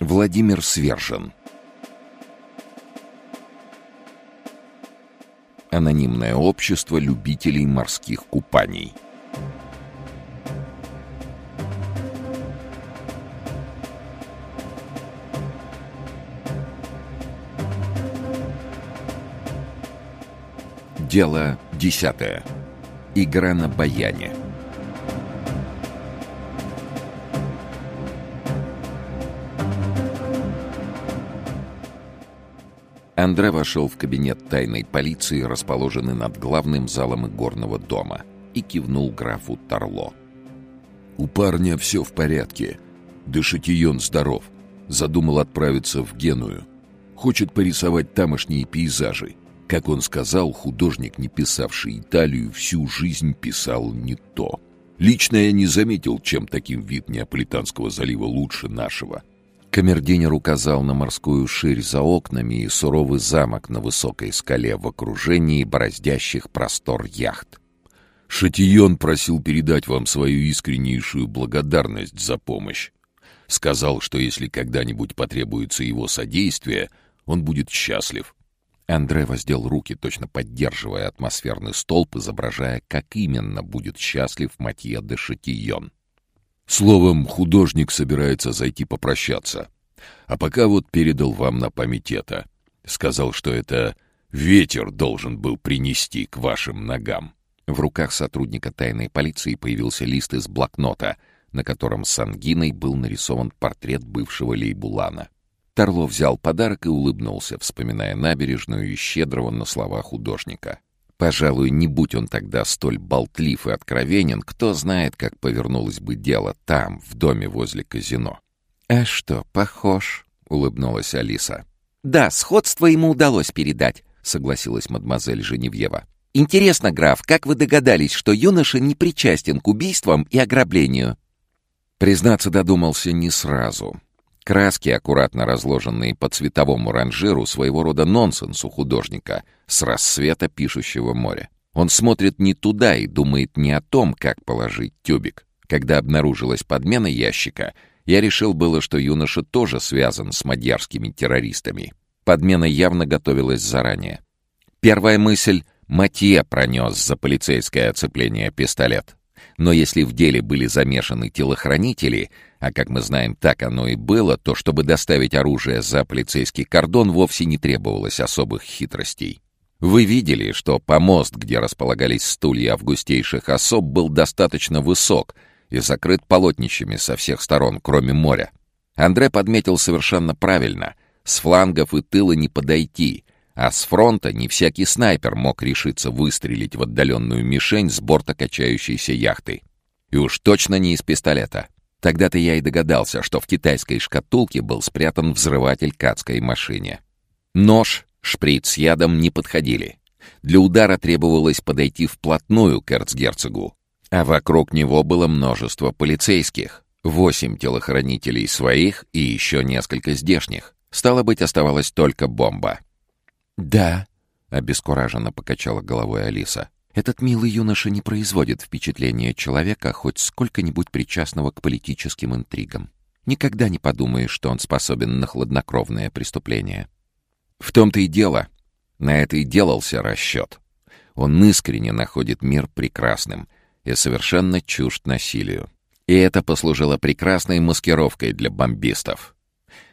Владимир Свержен Анонимное общество любителей морских купаний Дело десятое. Игра на баяне. Андре вошел в кабинет тайной полиции, расположенный над главным залом игорного дома, и кивнул графу Торло. «У парня все в порядке. Дешатион здоров. Задумал отправиться в Геную. Хочет порисовать тамошние пейзажи. Как он сказал, художник, не писавший Италию, всю жизнь писал не то. Лично я не заметил, чем таким вид Неаполитанского залива лучше нашего. Камердинер указал на морскую ширь за окнами и суровый замок на высокой скале в окружении бороздящих простор яхт. «Шатион просил передать вам свою искреннейшую благодарность за помощь. Сказал, что если когда-нибудь потребуется его содействие, он будет счастлив». Андре воздел руки, точно поддерживая атмосферный столб, изображая, как именно будет счастлив Матье де Шатион. Словом, художник собирается зайти попрощаться. А пока вот передал вам на память это. Сказал, что это ветер должен был принести к вашим ногам. В руках сотрудника тайной полиции появился лист из блокнота, на котором с ангиной был нарисован портрет бывшего Лейбулана. Торло взял подарок и улыбнулся, вспоминая набережную и щедрого на слова художника. Пожалуй, не будь он тогда столь болтлив и откровенен, кто знает, как повернулось бы дело там, в доме возле казино. «А что, похож?» — улыбнулась Алиса. «Да, сходство ему удалось передать», — согласилась мадемуазель Женевьева. «Интересно, граф, как вы догадались, что юноша не причастен к убийствам и ограблению?» Признаться, додумался не сразу. Краски, аккуратно разложенные по цветовому ранжиру, своего рода нонсенс у художника с рассвета пишущего моря. Он смотрит не туда и думает не о том, как положить тюбик. Когда обнаружилась подмена ящика, я решил было, что юноша тоже связан с мадьярскими террористами. Подмена явно готовилась заранее. Первая мысль — Матье пронес за полицейское оцепление пистолет. Но если в деле были замешаны телохранители, а как мы знаем, так оно и было, то чтобы доставить оружие за полицейский кордон вовсе не требовалось особых хитростей. Вы видели, что помост, где располагались стулья августейших особ, был достаточно высок и закрыт полотнищами со всех сторон, кроме моря. Андре подметил совершенно правильно. С флангов и тыла не подойти, а с фронта не всякий снайпер мог решиться выстрелить в отдаленную мишень с борта качающейся яхты. И уж точно не из пистолета. Тогда-то я и догадался, что в китайской шкатулке был спрятан взрыватель к адской машине. Нож, шприц с ядом не подходили. Для удара требовалось подойти вплотную к эрцгерцогу, а вокруг него было множество полицейских, восемь телохранителей своих и еще несколько здешних. Стало быть, оставалась только бомба. «Да», — обескураженно покачала головой Алиса. Этот милый юноша не производит впечатления человека, хоть сколько-нибудь причастного к политическим интригам. Никогда не подумаешь, что он способен на хладнокровное преступление. В том-то и дело. На это и делался расчет. Он искренне находит мир прекрасным и совершенно чужд насилию. И это послужило прекрасной маскировкой для бомбистов.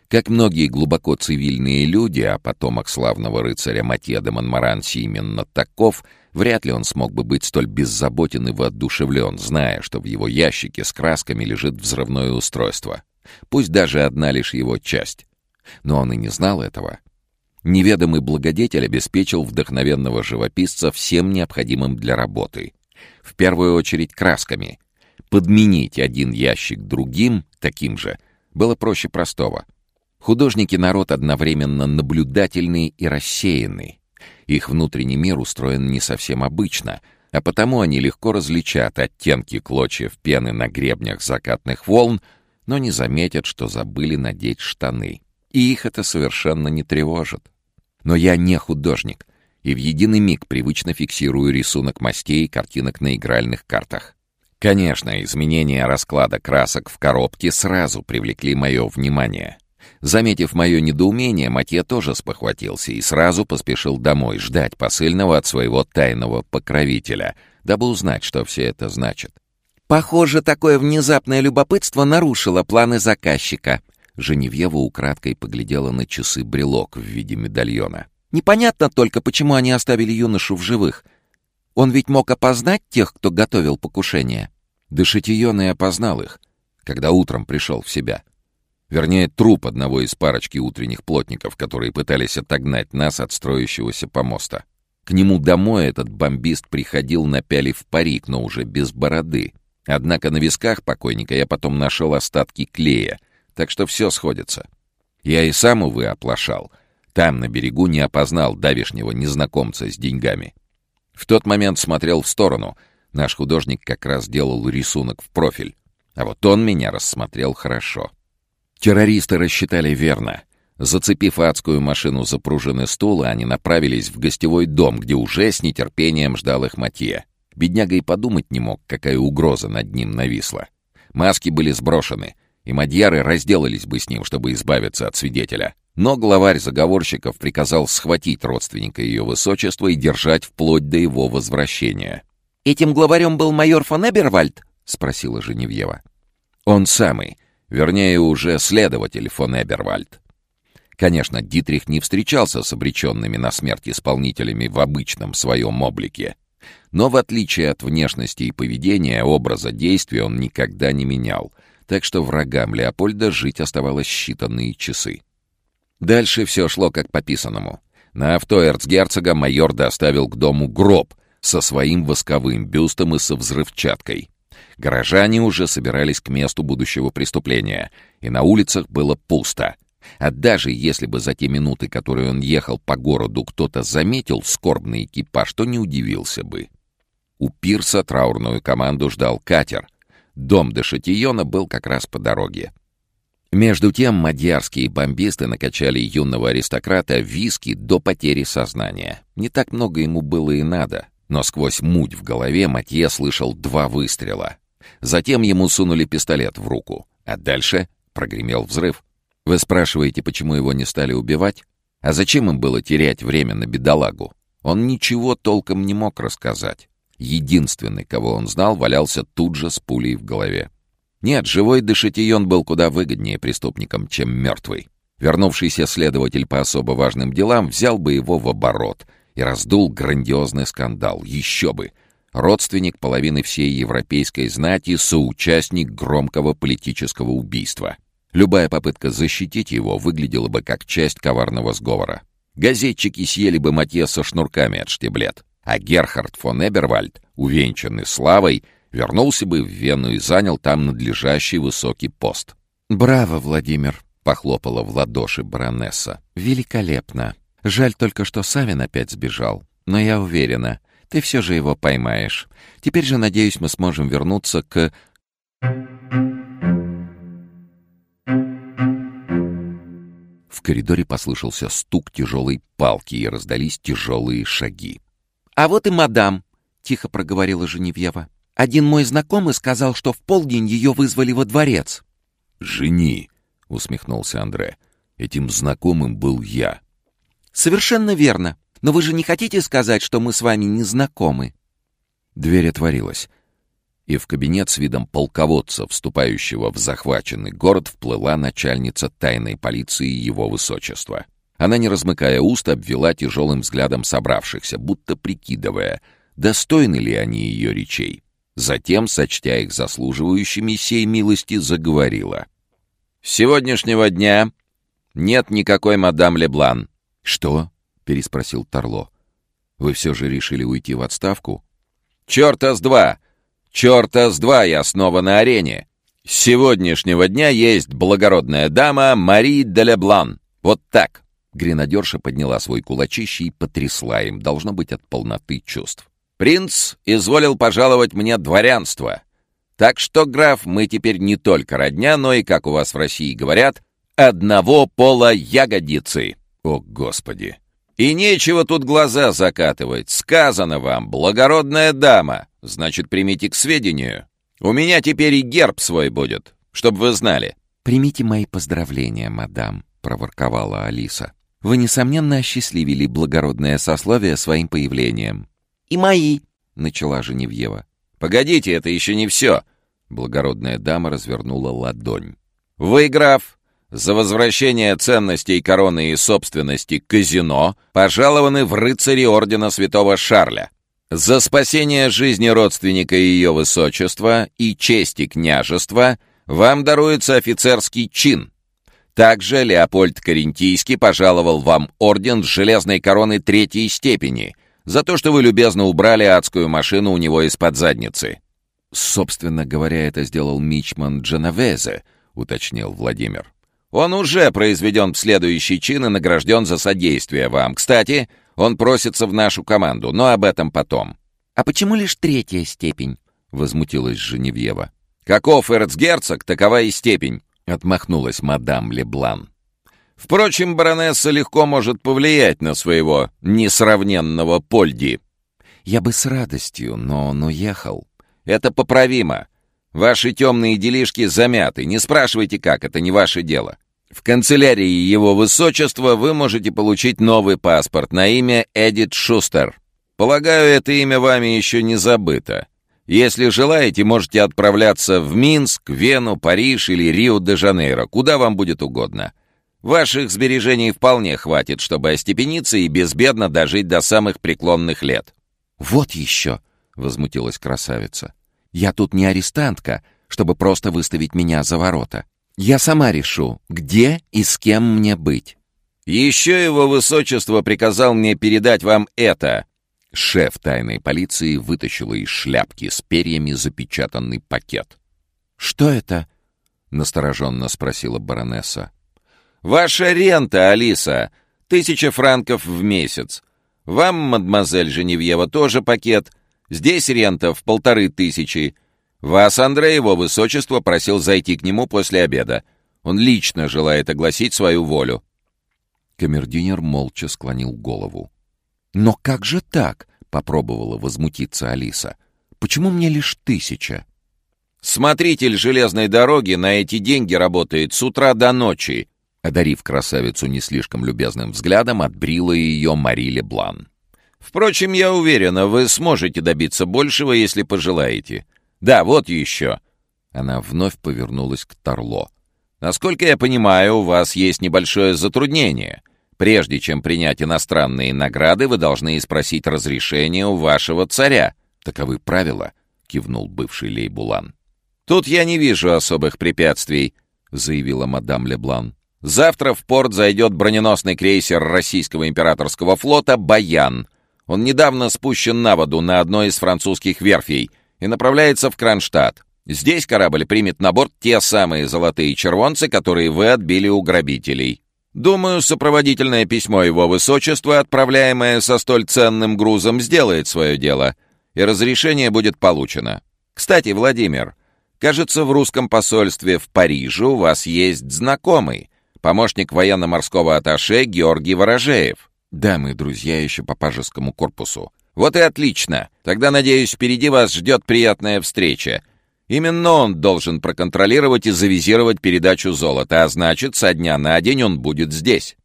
Как многие глубоко цивильные люди, а потомок славного рыцаря Матье де Монмаранси именно таков, вряд ли он смог бы быть столь беззаботен и воодушевлен, зная, что в его ящике с красками лежит взрывное устройство. Пусть даже одна лишь его часть. Но он и не знал этого. Неведомый благодетель обеспечил вдохновенного живописца всем необходимым для работы. В первую очередь красками. Подменить один ящик другим, таким же, было проще простого — Художники — народ одновременно наблюдательный и рассеянный. Их внутренний мир устроен не совсем обычно, а потому они легко различат оттенки клочьев пены на гребнях закатных волн, но не заметят, что забыли надеть штаны. И их это совершенно не тревожит. Но я не художник, и в единый миг привычно фиксирую рисунок мастей и картинок на игральных картах. Конечно, изменения расклада красок в коробке сразу привлекли мое внимание — Заметив мое недоумение, Матье тоже спохватился и сразу поспешил домой ждать посыльного от своего тайного покровителя, дабы узнать, что все это значит. «Похоже, такое внезапное любопытство нарушило планы заказчика». Женевьева украдкой поглядела на часы-брелок в виде медальона. «Непонятно только, почему они оставили юношу в живых. Он ведь мог опознать тех, кто готовил покушение». Дешетион и опознал их, когда утром пришел в себя. Вернее, труп одного из парочки утренних плотников, которые пытались отогнать нас от строящегося помоста. К нему домой этот бомбист приходил, напялив парик, но уже без бороды. Однако на висках покойника я потом нашел остатки клея, так что все сходится. Я и сам, увы, оплошал. Там, на берегу, не опознал давишнего незнакомца с деньгами. В тот момент смотрел в сторону. Наш художник как раз делал рисунок в профиль. А вот он меня рассмотрел хорошо. Террористы рассчитали верно. Зацепив адскую машину за пружины стула, они направились в гостевой дом, где уже с нетерпением ждал их Матье. Бедняга и подумать не мог, какая угроза над ним нависла. Маски были сброшены, и мадьяры разделались бы с ним, чтобы избавиться от свидетеля. Но главарь заговорщиков приказал схватить родственника ее высочества и держать вплоть до его возвращения. «Этим главарем был майор фон Эбервальд?» — спросила Женевьева. «Он самый». Вернее, уже следователь фон Эбервальд. Конечно, Дитрих не встречался с обреченными на смерть исполнителями в обычном своем облике. Но в отличие от внешности и поведения, образа действия он никогда не менял, так что врагам Леопольда жить оставалось считанные часы. Дальше все шло как по писанному. На авто эрцгерцога майор доставил к дому гроб со своим восковым бюстом и со взрывчаткой. Горожане уже собирались к месту будущего преступления, и на улицах было пусто. А даже если бы за те минуты, которые он ехал по городу, кто-то заметил скорбный экипаж, то не удивился бы. У пирса траурную команду ждал катер. Дом де Шатийона был как раз по дороге. Между тем мадьярские бомбисты накачали юного аристократа виски до потери сознания. Не так много ему было и надо, но сквозь муть в голове Матье слышал два выстрела. Затем ему сунули пистолет в руку, а дальше прогремел взрыв. Вы спрашиваете, почему его не стали убивать? А зачем им было терять время на бедолагу? Он ничего толком не мог рассказать. Единственный, кого он знал, валялся тут же с пулей в голове. Нет, живой Дешетион был куда выгоднее преступникам, чем мертвый. Вернувшийся следователь по особо важным делам взял бы его в оборот и раздул грандиозный скандал. Еще бы! родственник половины всей европейской знати, соучастник громкого политического убийства. Любая попытка защитить его выглядела бы как часть коварного сговора. Газетчики съели бы Матье со шнурками от штиблет, а Герхард фон Эбервальд, увенчанный славой, вернулся бы в Вену и занял там надлежащий высокий пост. «Браво, Владимир!» — похлопала в ладоши баронесса. «Великолепно! Жаль только, что Савин опять сбежал. Но я уверена, ты все же его поймаешь. Теперь же, надеюсь, мы сможем вернуться к... В коридоре послышался стук тяжелой палки и раздались тяжелые шаги. «А вот и мадам», — тихо проговорила Женевьева. «Один мой знакомый сказал, что в полдень ее вызвали во дворец». «Жени», — усмехнулся Андре. «Этим знакомым был я». «Совершенно верно. Но вы же не хотите сказать, что мы с вами не знакомы?» Дверь отворилась, и в кабинет с видом полководца, вступающего в захваченный город, вплыла начальница тайной полиции его высочества. Она, не размыкая уст, обвела тяжелым взглядом собравшихся, будто прикидывая, достойны ли они ее речей. Затем, сочтя их заслуживающими сей милости, заговорила. «С сегодняшнего дня нет никакой мадам Леблан». «Что?» переспросил Тарло. «Вы все же решили уйти в отставку?» «Черта с два! Черта с два я снова на арене! С сегодняшнего дня есть благородная дама Мари де Леблан. Вот так!» Гренадерша подняла свой кулачище и потрясла им, должно быть, от полноты чувств. «Принц изволил пожаловать мне дворянство. Так что, граф, мы теперь не только родня, но и, как у вас в России говорят, одного пола ягодицы». «О, Господи!» И нечего тут глаза закатывать. Сказано вам, благородная дама. Значит, примите к сведению. У меня теперь и герб свой будет, чтобы вы знали. «Примите мои поздравления, мадам», — проворковала Алиса. «Вы, несомненно, осчастливили благородное сословие своим появлением». «И мои», — начала Женевьева. «Погодите, это еще не все!» Благородная дама развернула ладонь. «Вы, граф, за возвращение ценностей короны и собственности казино пожалованы в рыцари ордена святого Шарля. За спасение жизни родственника ее высочества и чести княжества вам даруется офицерский чин. Также Леопольд Карентийский пожаловал вам орден с железной короны третьей степени за то, что вы любезно убрали адскую машину у него из-под задницы. «Собственно говоря, это сделал Мичман Дженовезе», — уточнил Владимир. «Он уже произведен в следующий чин и награжден за содействие вам. Кстати, он просится в нашу команду, но об этом потом». «А почему лишь третья степень?» — возмутилась Женевьева. «Каков эрцгерцог, такова и степень», — отмахнулась мадам Леблан. «Впрочем, баронесса легко может повлиять на своего несравненного Польди». «Я бы с радостью, но он уехал», это поправимо. Ваши темные делишки замяты. Не спрашивайте, как, это не ваше дело. В канцелярии его высочества вы можете получить новый паспорт на имя Эдит Шустер. Полагаю, это имя вами еще не забыто. Если желаете, можете отправляться в Минск, Вену, Париж или Рио-де-Жанейро, куда вам будет угодно. Ваших сбережений вполне хватит, чтобы остепениться и безбедно дожить до самых преклонных лет. «Вот еще!» — возмутилась красавица. Я тут не арестантка, чтобы просто выставить меня за ворота. Я сама решу, где и с кем мне быть. Еще его высочество приказал мне передать вам это. Шеф тайной полиции вытащил из шляпки с перьями запечатанный пакет. «Что это?» — настороженно спросила баронесса. «Ваша рента, Алиса. Тысяча франков в месяц. Вам, мадемуазель Женевьева, тоже пакет. Здесь рента в полторы тысячи. Вас, Андрей, его высочество, просил зайти к нему после обеда. Он лично желает огласить свою волю». Камердинер молча склонил голову. «Но как же так?» — попробовала возмутиться Алиса. «Почему мне лишь тысяча?» «Смотритель железной дороги на эти деньги работает с утра до ночи», одарив красавицу не слишком любезным взглядом, отбрила ее Мари Блан. Впрочем, я уверена, вы сможете добиться большего, если пожелаете. Да, вот еще». Она вновь повернулась к Торло. «Насколько я понимаю, у вас есть небольшое затруднение. Прежде чем принять иностранные награды, вы должны спросить разрешение у вашего царя». «Таковы правила», — кивнул бывший Лейбулан. «Тут я не вижу особых препятствий», — заявила мадам Леблан. «Завтра в порт зайдет броненосный крейсер российского императорского флота «Баян», он недавно спущен на воду на одной из французских верфей и направляется в Кронштадт. Здесь корабль примет на борт те самые золотые червонцы, которые вы отбили у грабителей. Думаю, сопроводительное письмо его высочества, отправляемое со столь ценным грузом, сделает свое дело, и разрешение будет получено. Кстати, Владимир, кажется, в русском посольстве в Париже у вас есть знакомый, помощник военно-морского атташе Георгий Ворожеев. Да, мы друзья еще по пажескому корпусу. Вот и отлично. Тогда, надеюсь, впереди вас ждет приятная встреча. Именно он должен проконтролировать и завизировать передачу золота, а значит, со дня на день он будет здесь.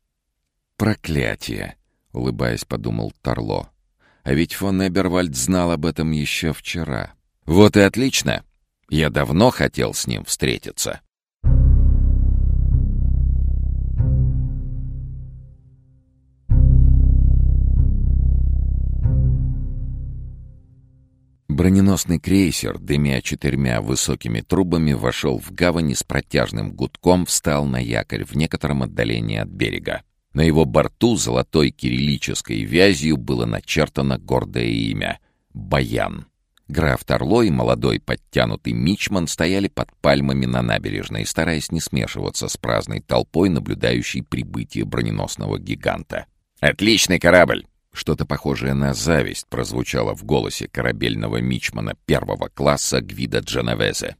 Проклятие, улыбаясь, подумал Торло. А ведь фон Эбервальд знал об этом еще вчера. Вот и отлично. Я давно хотел с ним встретиться. Броненосный крейсер, дымя четырьмя высокими трубами, вошел в гавань и с протяжным гудком встал на якорь в некотором отдалении от берега. На его борту золотой кириллической вязью было начертано гордое имя — Баян. Граф Торло и молодой подтянутый мичман стояли под пальмами на набережной, стараясь не смешиваться с праздной толпой, наблюдающей прибытие броненосного гиганта. «Отличный корабль!» Что-то похожее на зависть прозвучало в голосе корабельного мичмана первого класса Гвида Дженовезе.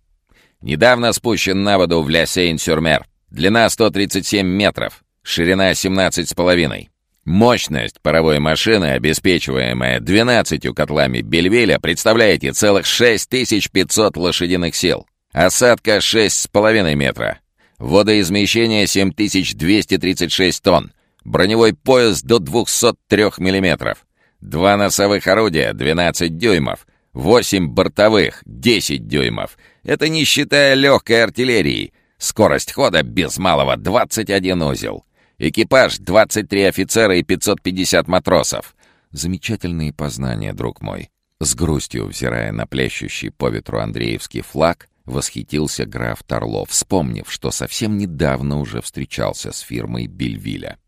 «Недавно спущен на воду в Ля Сейн-Сюрмер. Длина 137 метров, ширина 17,5. Мощность паровой машины, обеспечиваемая 12 котлами Бельвеля, представляете целых 6500 лошадиных сил. Осадка 6,5 метра. Водоизмещение 7236 тонн. Броневой пояс до 203 мм. Два носовых орудия 12 дюймов. 8 бортовых 10 дюймов. Это не считая легкой артиллерии. Скорость хода без малого 21 узел. Экипаж 23 офицера и 550 матросов. Замечательные познания, друг мой. С грустью, взирая на плещущий по ветру Андреевский флаг, восхитился граф Торлов, вспомнив, что совсем недавно уже встречался с фирмой Бельвиля.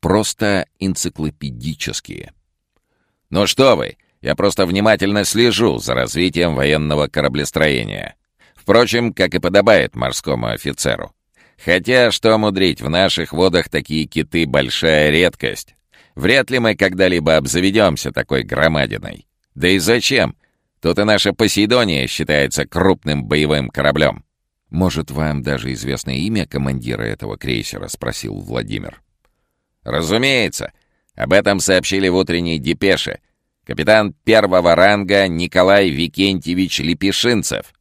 Просто энциклопедические. «Ну что вы, я просто внимательно слежу за развитием военного кораблестроения. Впрочем, как и подобает морскому офицеру. Хотя, что мудрить, в наших водах такие киты — большая редкость. Вряд ли мы когда-либо обзаведемся такой громадиной. Да и зачем? Тут и наша Посейдония считается крупным боевым кораблем. «Может, вам даже известно имя командира этого крейсера?» — спросил Владимир. «Разумеется. Об этом сообщили в утренней депеше. Капитан первого ранга Николай Викентьевич Лепешинцев.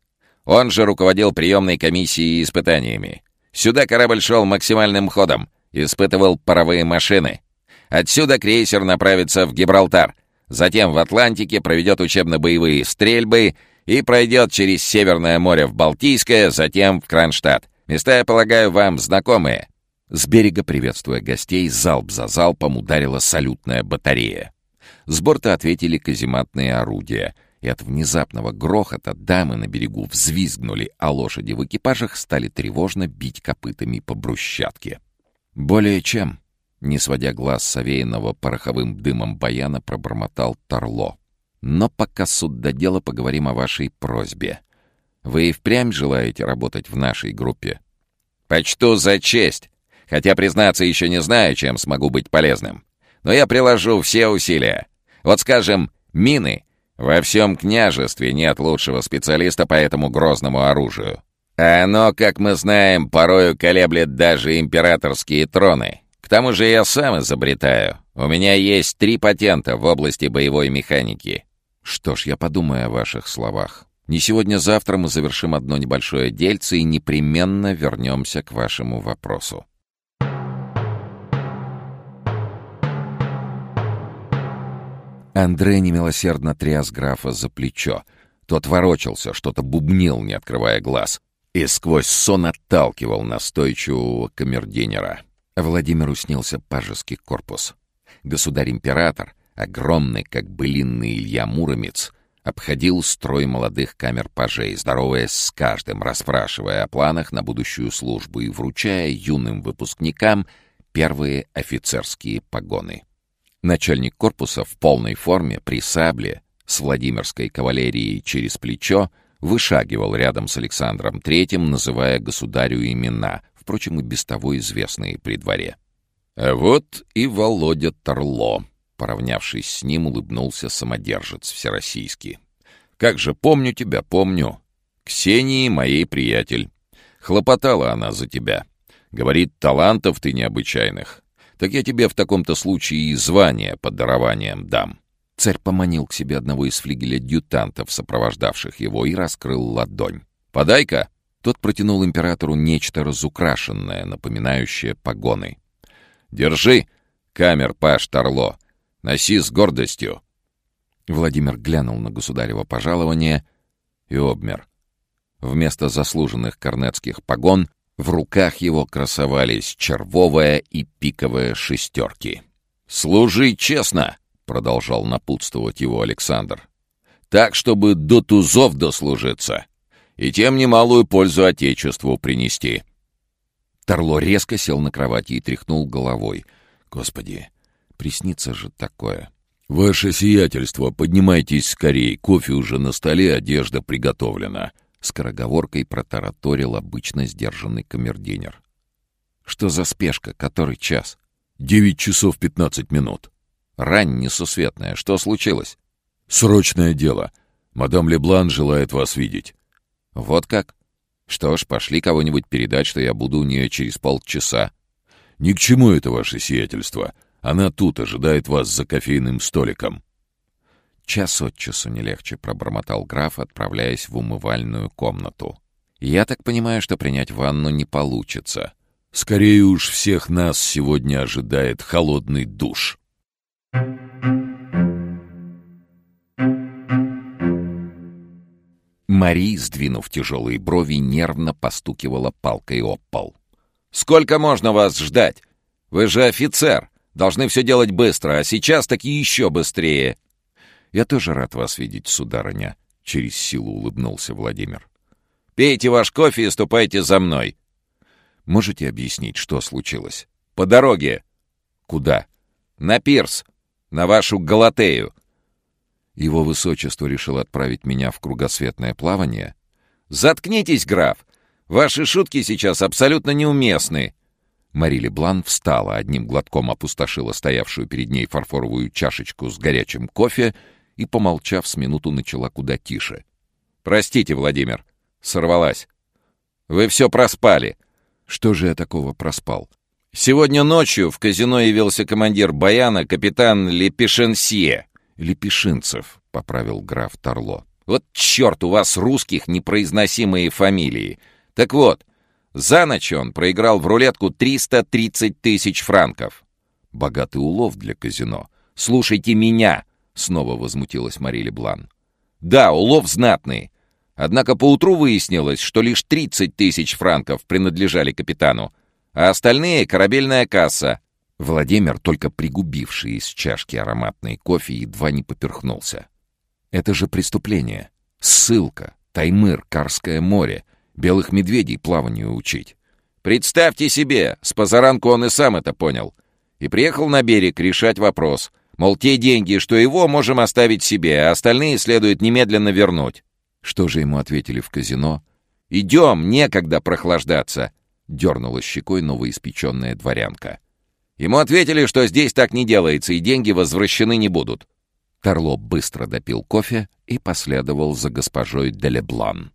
Он же руководил приемной комиссией и испытаниями. Сюда корабль шел максимальным ходом, испытывал паровые машины. Отсюда крейсер направится в Гибралтар, затем в Атлантике проведет учебно-боевые стрельбы и пройдет через Северное море в Балтийское, затем в Кронштадт. Места, я полагаю, вам знакомые. С берега, приветствуя гостей, залп за залпом ударила салютная батарея. С борта ответили казематные орудия — и от внезапного грохота дамы на берегу взвизгнули, а лошади в экипажах стали тревожно бить копытами по брусчатке. «Более чем», — не сводя глаз совеянного пороховым дымом баяна, пробормотал Торло. «Но пока суд до дела, поговорим о вашей просьбе. Вы и впрямь желаете работать в нашей группе?» «Почту за честь, хотя, признаться, еще не знаю, чем смогу быть полезным. Но я приложу все усилия. Вот, скажем, мины — во всем княжестве нет лучшего специалиста по этому грозному оружию. А оно, как мы знаем, порою колеблет даже императорские троны. К тому же я сам изобретаю. У меня есть три патента в области боевой механики. Что ж, я подумаю о ваших словах. Не сегодня-завтра мы завершим одно небольшое дельце и непременно вернемся к вашему вопросу. Андрей немилосердно тряс графа за плечо. Тот ворочался, что-то бубнил, не открывая глаз, и сквозь сон отталкивал настойчивого камердинера. Владимиру снился пажеский корпус. Государь-император, огромный, как былинный Илья Муромец, обходил строй молодых камер-пажей, здороваясь с каждым, расспрашивая о планах на будущую службу и вручая юным выпускникам первые офицерские погоны. Начальник корпуса в полной форме, при сабле, с Владимирской кавалерией через плечо, вышагивал рядом с Александром Третьим, называя государю имена, впрочем, и без того известные при дворе. А вот и Володя Торло. Поравнявшись с ним, улыбнулся самодержец всероссийский. «Как же помню тебя, помню. Ксении моей приятель. Хлопотала она за тебя. Говорит, талантов ты необычайных так я тебе в таком-то случае и звание под дарованием дам». Царь поманил к себе одного из флигеля дютантов, сопровождавших его, и раскрыл ладонь. «Подай-ка!» Тот протянул императору нечто разукрашенное, напоминающее погоны. «Держи, камер паш Торло! Носи с гордостью!» Владимир глянул на государево пожалование и обмер. Вместо заслуженных корнетских погон в руках его красовались червовая и пиковая шестерки. «Служи честно!» — продолжал напутствовать его Александр. «Так, чтобы до тузов дослужиться, и тем немалую пользу Отечеству принести». Торло резко сел на кровати и тряхнул головой. «Господи, приснится же такое!» «Ваше сиятельство, поднимайтесь скорей, кофе уже на столе, одежда приготовлена», Скороговоркой протараторил обычно сдержанный камердинер. «Что за спешка? Который час?» «Девять часов пятнадцать минут». «Рань несусветная. Что случилось?» «Срочное дело. Мадам Леблан желает вас видеть». «Вот как? Что ж, пошли кого-нибудь передать, что я буду у нее через полчаса». «Ни к чему это ваше сиятельство. Она тут ожидает вас за кофейным столиком». «Час от часу не легче», — пробормотал граф, отправляясь в умывальную комнату. Я так понимаю, что принять ванну не получится. Скорее уж всех нас сегодня ожидает холодный душ. Мари, сдвинув тяжелые брови, нервно постукивала палкой об пол. «Сколько можно вас ждать? Вы же офицер. Должны все делать быстро, а сейчас таки еще быстрее». «Я тоже рад вас видеть, сударыня», — через силу улыбнулся Владимир. «Пейте ваш кофе и ступайте за мной». «Можете объяснить, что случилось?» «По дороге». «Куда?» «На пирс. На вашу Галатею». Его высочество решил отправить меня в кругосветное плавание? «Заткнитесь, граф! Ваши шутки сейчас абсолютно неуместны!» Мари Блан встала, одним глотком опустошила стоявшую перед ней фарфоровую чашечку с горячим кофе и, помолчав с минуту, начала куда тише. «Простите, Владимир, сорвалась. Вы все проспали». «Что же я такого проспал?» «Сегодня ночью в казино явился командир Баяна, капитан Лепешенсье. Лепешинцев», — поправил граф Торло. «Вот черт, у вас русских непроизносимые фамилии. Так вот, за ночь он проиграл в рулетку 330 тысяч франков». «Богатый улов для казино». «Слушайте меня!» — снова возмутилась Мария Блан. «Да, улов знатный. Однако поутру выяснилось, что лишь 30 тысяч франков принадлежали капитану, а остальные — корабельная касса. Владимир, только пригубивший из чашки ароматный кофе, едва не поперхнулся. Это же преступление. Ссылка, Таймыр, Карское море, белых медведей плаванию учить. Представьте себе, с позаранку он и сам это понял. И приехал на берег решать вопрос. Мол, те деньги, что его, можем оставить себе, а остальные следует немедленно вернуть. Что же ему ответили в казино? «Идем, некогда прохлаждаться», — дернула щекой новоиспеченная дворянка. Ему ответили, что здесь так не делается, и деньги возвращены не будут. Торло быстро допил кофе и последовал за госпожой Делеблан.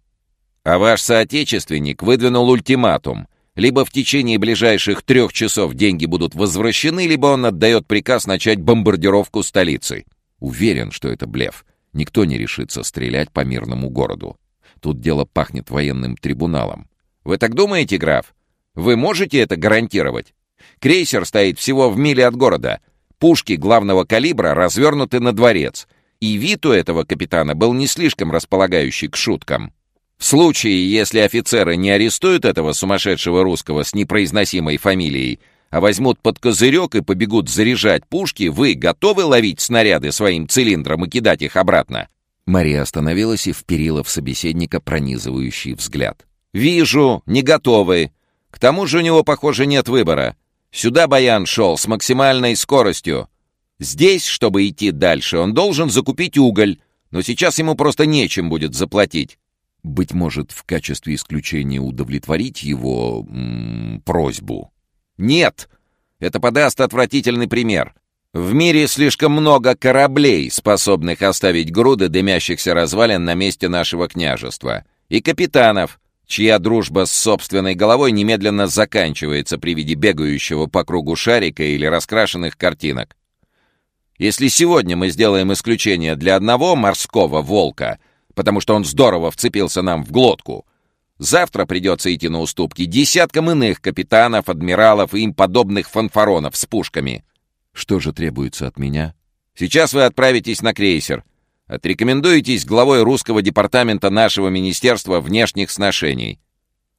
А ваш соотечественник выдвинул ультиматум. Либо в течение ближайших трех часов деньги будут возвращены, либо он отдает приказ начать бомбардировку столицы. Уверен, что это блеф. Никто не решится стрелять по мирному городу. Тут дело пахнет военным трибуналом. Вы так думаете, граф? Вы можете это гарантировать? Крейсер стоит всего в миле от города. Пушки главного калибра развернуты на дворец. И вид у этого капитана был не слишком располагающий к шуткам. В случае, если офицеры не арестуют этого сумасшедшего русского с непроизносимой фамилией, а возьмут под козырек и побегут заряжать пушки, вы готовы ловить снаряды своим цилиндром и кидать их обратно?» Мария остановилась и вперила в собеседника пронизывающий взгляд. «Вижу, не готовы. К тому же у него, похоже, нет выбора. Сюда Баян шел с максимальной скоростью. Здесь, чтобы идти дальше, он должен закупить уголь, но сейчас ему просто нечем будет заплатить. Быть может, в качестве исключения удовлетворить его просьбу? Нет! Это подаст отвратительный пример. В мире слишком много кораблей, способных оставить груды дымящихся развалин на месте нашего княжества, и капитанов, чья дружба с собственной головой немедленно заканчивается при виде бегающего по кругу шарика или раскрашенных картинок. Если сегодня мы сделаем исключение для одного морского волка, потому что он здорово вцепился нам в глотку, завтра придется идти на уступки десяткам иных капитанов, адмиралов и им подобных фанфаронов с пушками. Что же требуется от меня? Сейчас вы отправитесь на крейсер — Отрекомендуетесь главой русского департамента нашего Министерства внешних сношений.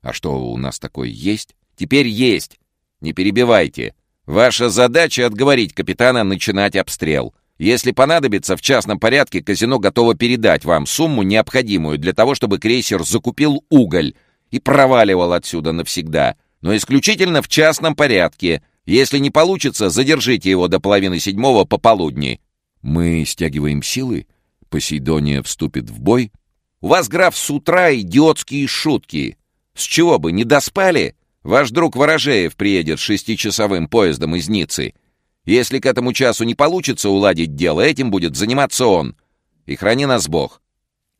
А что, у нас такой есть? Теперь есть. Не перебивайте. Ваша задача — отговорить капитана начинать обстрел. Если понадобится, в частном порядке казино готово передать вам сумму, необходимую для того, чтобы крейсер закупил уголь и проваливал отсюда навсегда, но исключительно в частном порядке. Если не получится, задержите его до половины седьмого пополудни. Мы стягиваем силы? Посейдония вступит в бой? У вас, граф, с утра идиотские шутки. С чего бы, не доспали? Ваш друг Ворожеев приедет шестичасовым поездом из Ниццы. Если к этому часу не получится уладить дело, этим будет заниматься он. И храни нас Бог.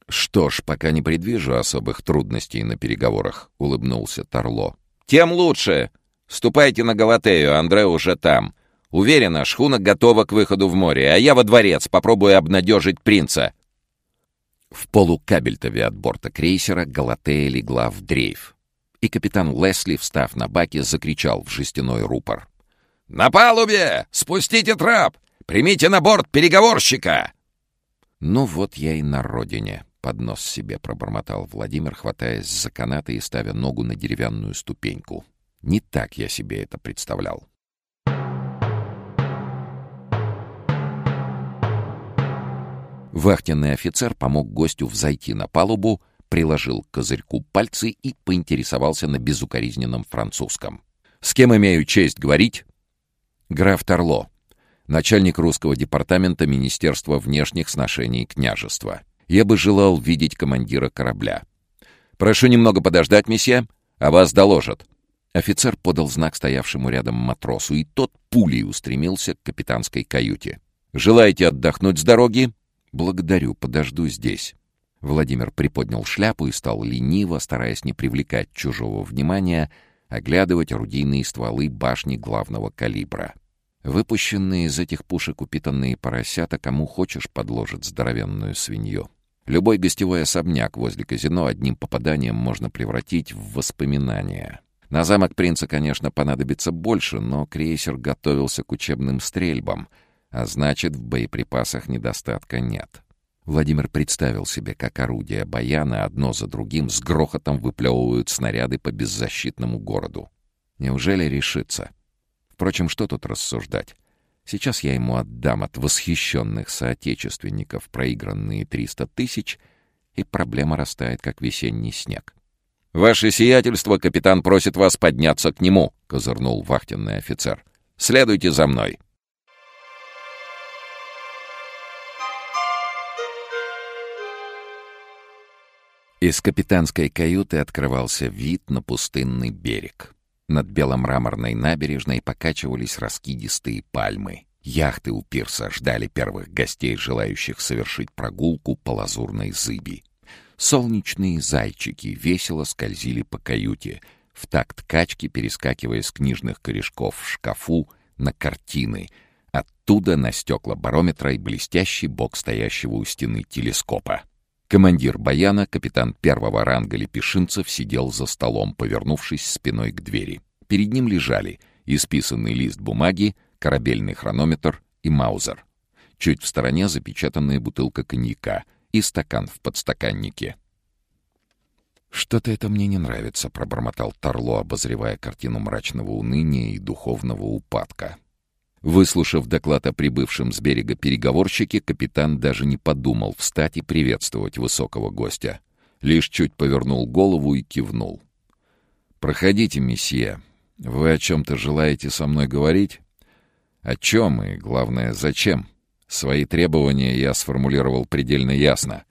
«Что ж, пока не предвижу особых трудностей на переговорах», — улыбнулся Торло. «Тем лучше. Ступайте на Галатею, Андре уже там. Уверена, шхуна готова к выходу в море, а я во дворец попробую обнадежить принца». В полукабельтове от борта крейсера Галатея легла в дрейф. И капитан Лесли, встав на баке, закричал в жестяной рупор. «На палубе! Спустите трап! Примите на борт переговорщика!» «Ну вот я и на родине», — под нос себе пробормотал Владимир, хватаясь за канаты и ставя ногу на деревянную ступеньку. Не так я себе это представлял. Вахтенный офицер помог гостю взойти на палубу, приложил к козырьку пальцы и поинтересовался на безукоризненном французском. «С кем имею честь говорить?» «Граф Торло, начальник русского департамента Министерства внешних сношений княжества. Я бы желал видеть командира корабля». «Прошу немного подождать, месье, а вас доложат». Офицер подал знак стоявшему рядом матросу, и тот пулей устремился к капитанской каюте. «Желаете отдохнуть с дороги?» «Благодарю, подожду здесь». Владимир приподнял шляпу и стал лениво, стараясь не привлекать чужого внимания, оглядывать орудийные стволы башни главного калибра. Выпущенные из этих пушек упитанные поросята кому хочешь подложат здоровенную свинью. Любой гостевой особняк возле казино одним попаданием можно превратить в воспоминания. На замок принца, конечно, понадобится больше, но крейсер готовился к учебным стрельбам — а значит, в боеприпасах недостатка нет. Владимир представил себе, как орудия баяна одно за другим с грохотом выплевывают снаряды по беззащитному городу. Неужели решится? Впрочем, что тут рассуждать? Сейчас я ему отдам от восхищенных соотечественников проигранные 300 тысяч, и проблема растает, как весенний снег. «Ваше сиятельство, капитан просит вас подняться к нему», — козырнул вахтенный офицер. «Следуйте за мной». Из капитанской каюты открывался вид на пустынный берег. Над беломраморной набережной покачивались раскидистые пальмы. Яхты у пирса ждали первых гостей, желающих совершить прогулку по лазурной зыби. Солнечные зайчики весело скользили по каюте, в такт качки перескакивая с книжных корешков в шкафу на картины, оттуда на стекла барометра и блестящий бок стоящего у стены телескопа. Командир баяна, капитан первого ранга Лепешинцев, сидел за столом, повернувшись спиной к двери. Перед ним лежали исписанный лист бумаги, корабельный хронометр и маузер. Чуть в стороне запечатанная бутылка коньяка и стакан в подстаканнике. «Что-то это мне не нравится», — пробормотал Тарло, обозревая картину мрачного уныния и духовного упадка. Выслушав доклад о прибывшем с берега переговорщике, капитан даже не подумал встать и приветствовать высокого гостя. Лишь чуть повернул голову и кивнул. «Проходите, месье. Вы о чем-то желаете со мной говорить?» «О чем и, главное, зачем?» Свои требования я сформулировал предельно ясно.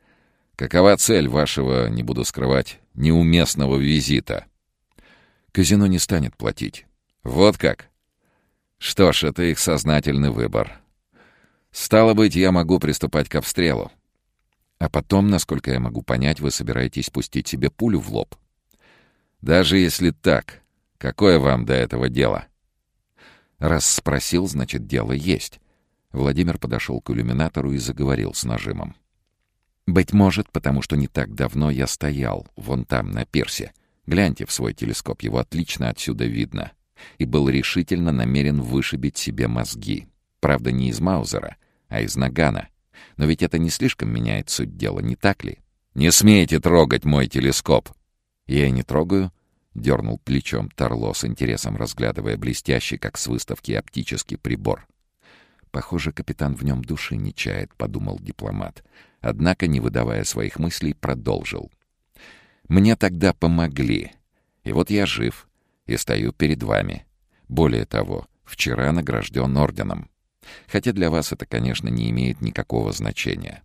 Какова цель вашего, не буду скрывать, неуместного визита? Казино не станет платить. Вот как? Что ж, это их сознательный выбор. Стало быть, я могу приступать к обстрелу. А потом, насколько я могу понять, вы собираетесь пустить себе пулю в лоб. Даже если так, какое вам до этого дело? Раз спросил, значит, дело есть. Владимир подошел к иллюминатору и заговорил с нажимом. «Быть может, потому что не так давно я стоял, вон там, на пирсе. Гляньте в свой телескоп, его отлично отсюда видно и был решительно намерен вышибить себе мозги. Правда, не из Маузера, а из Нагана. Но ведь это не слишком меняет суть дела, не так ли? «Не смейте трогать мой телескоп!» «Я не трогаю», — дернул плечом Торло с интересом, разглядывая блестящий, как с выставки, оптический прибор. «Похоже, капитан в нем души не чает», — подумал дипломат. Однако, не выдавая своих мыслей, продолжил. «Мне тогда помогли. И вот я жив, и стою перед вами. Более того, вчера награжден орденом. Хотя для вас это, конечно, не имеет никакого значения.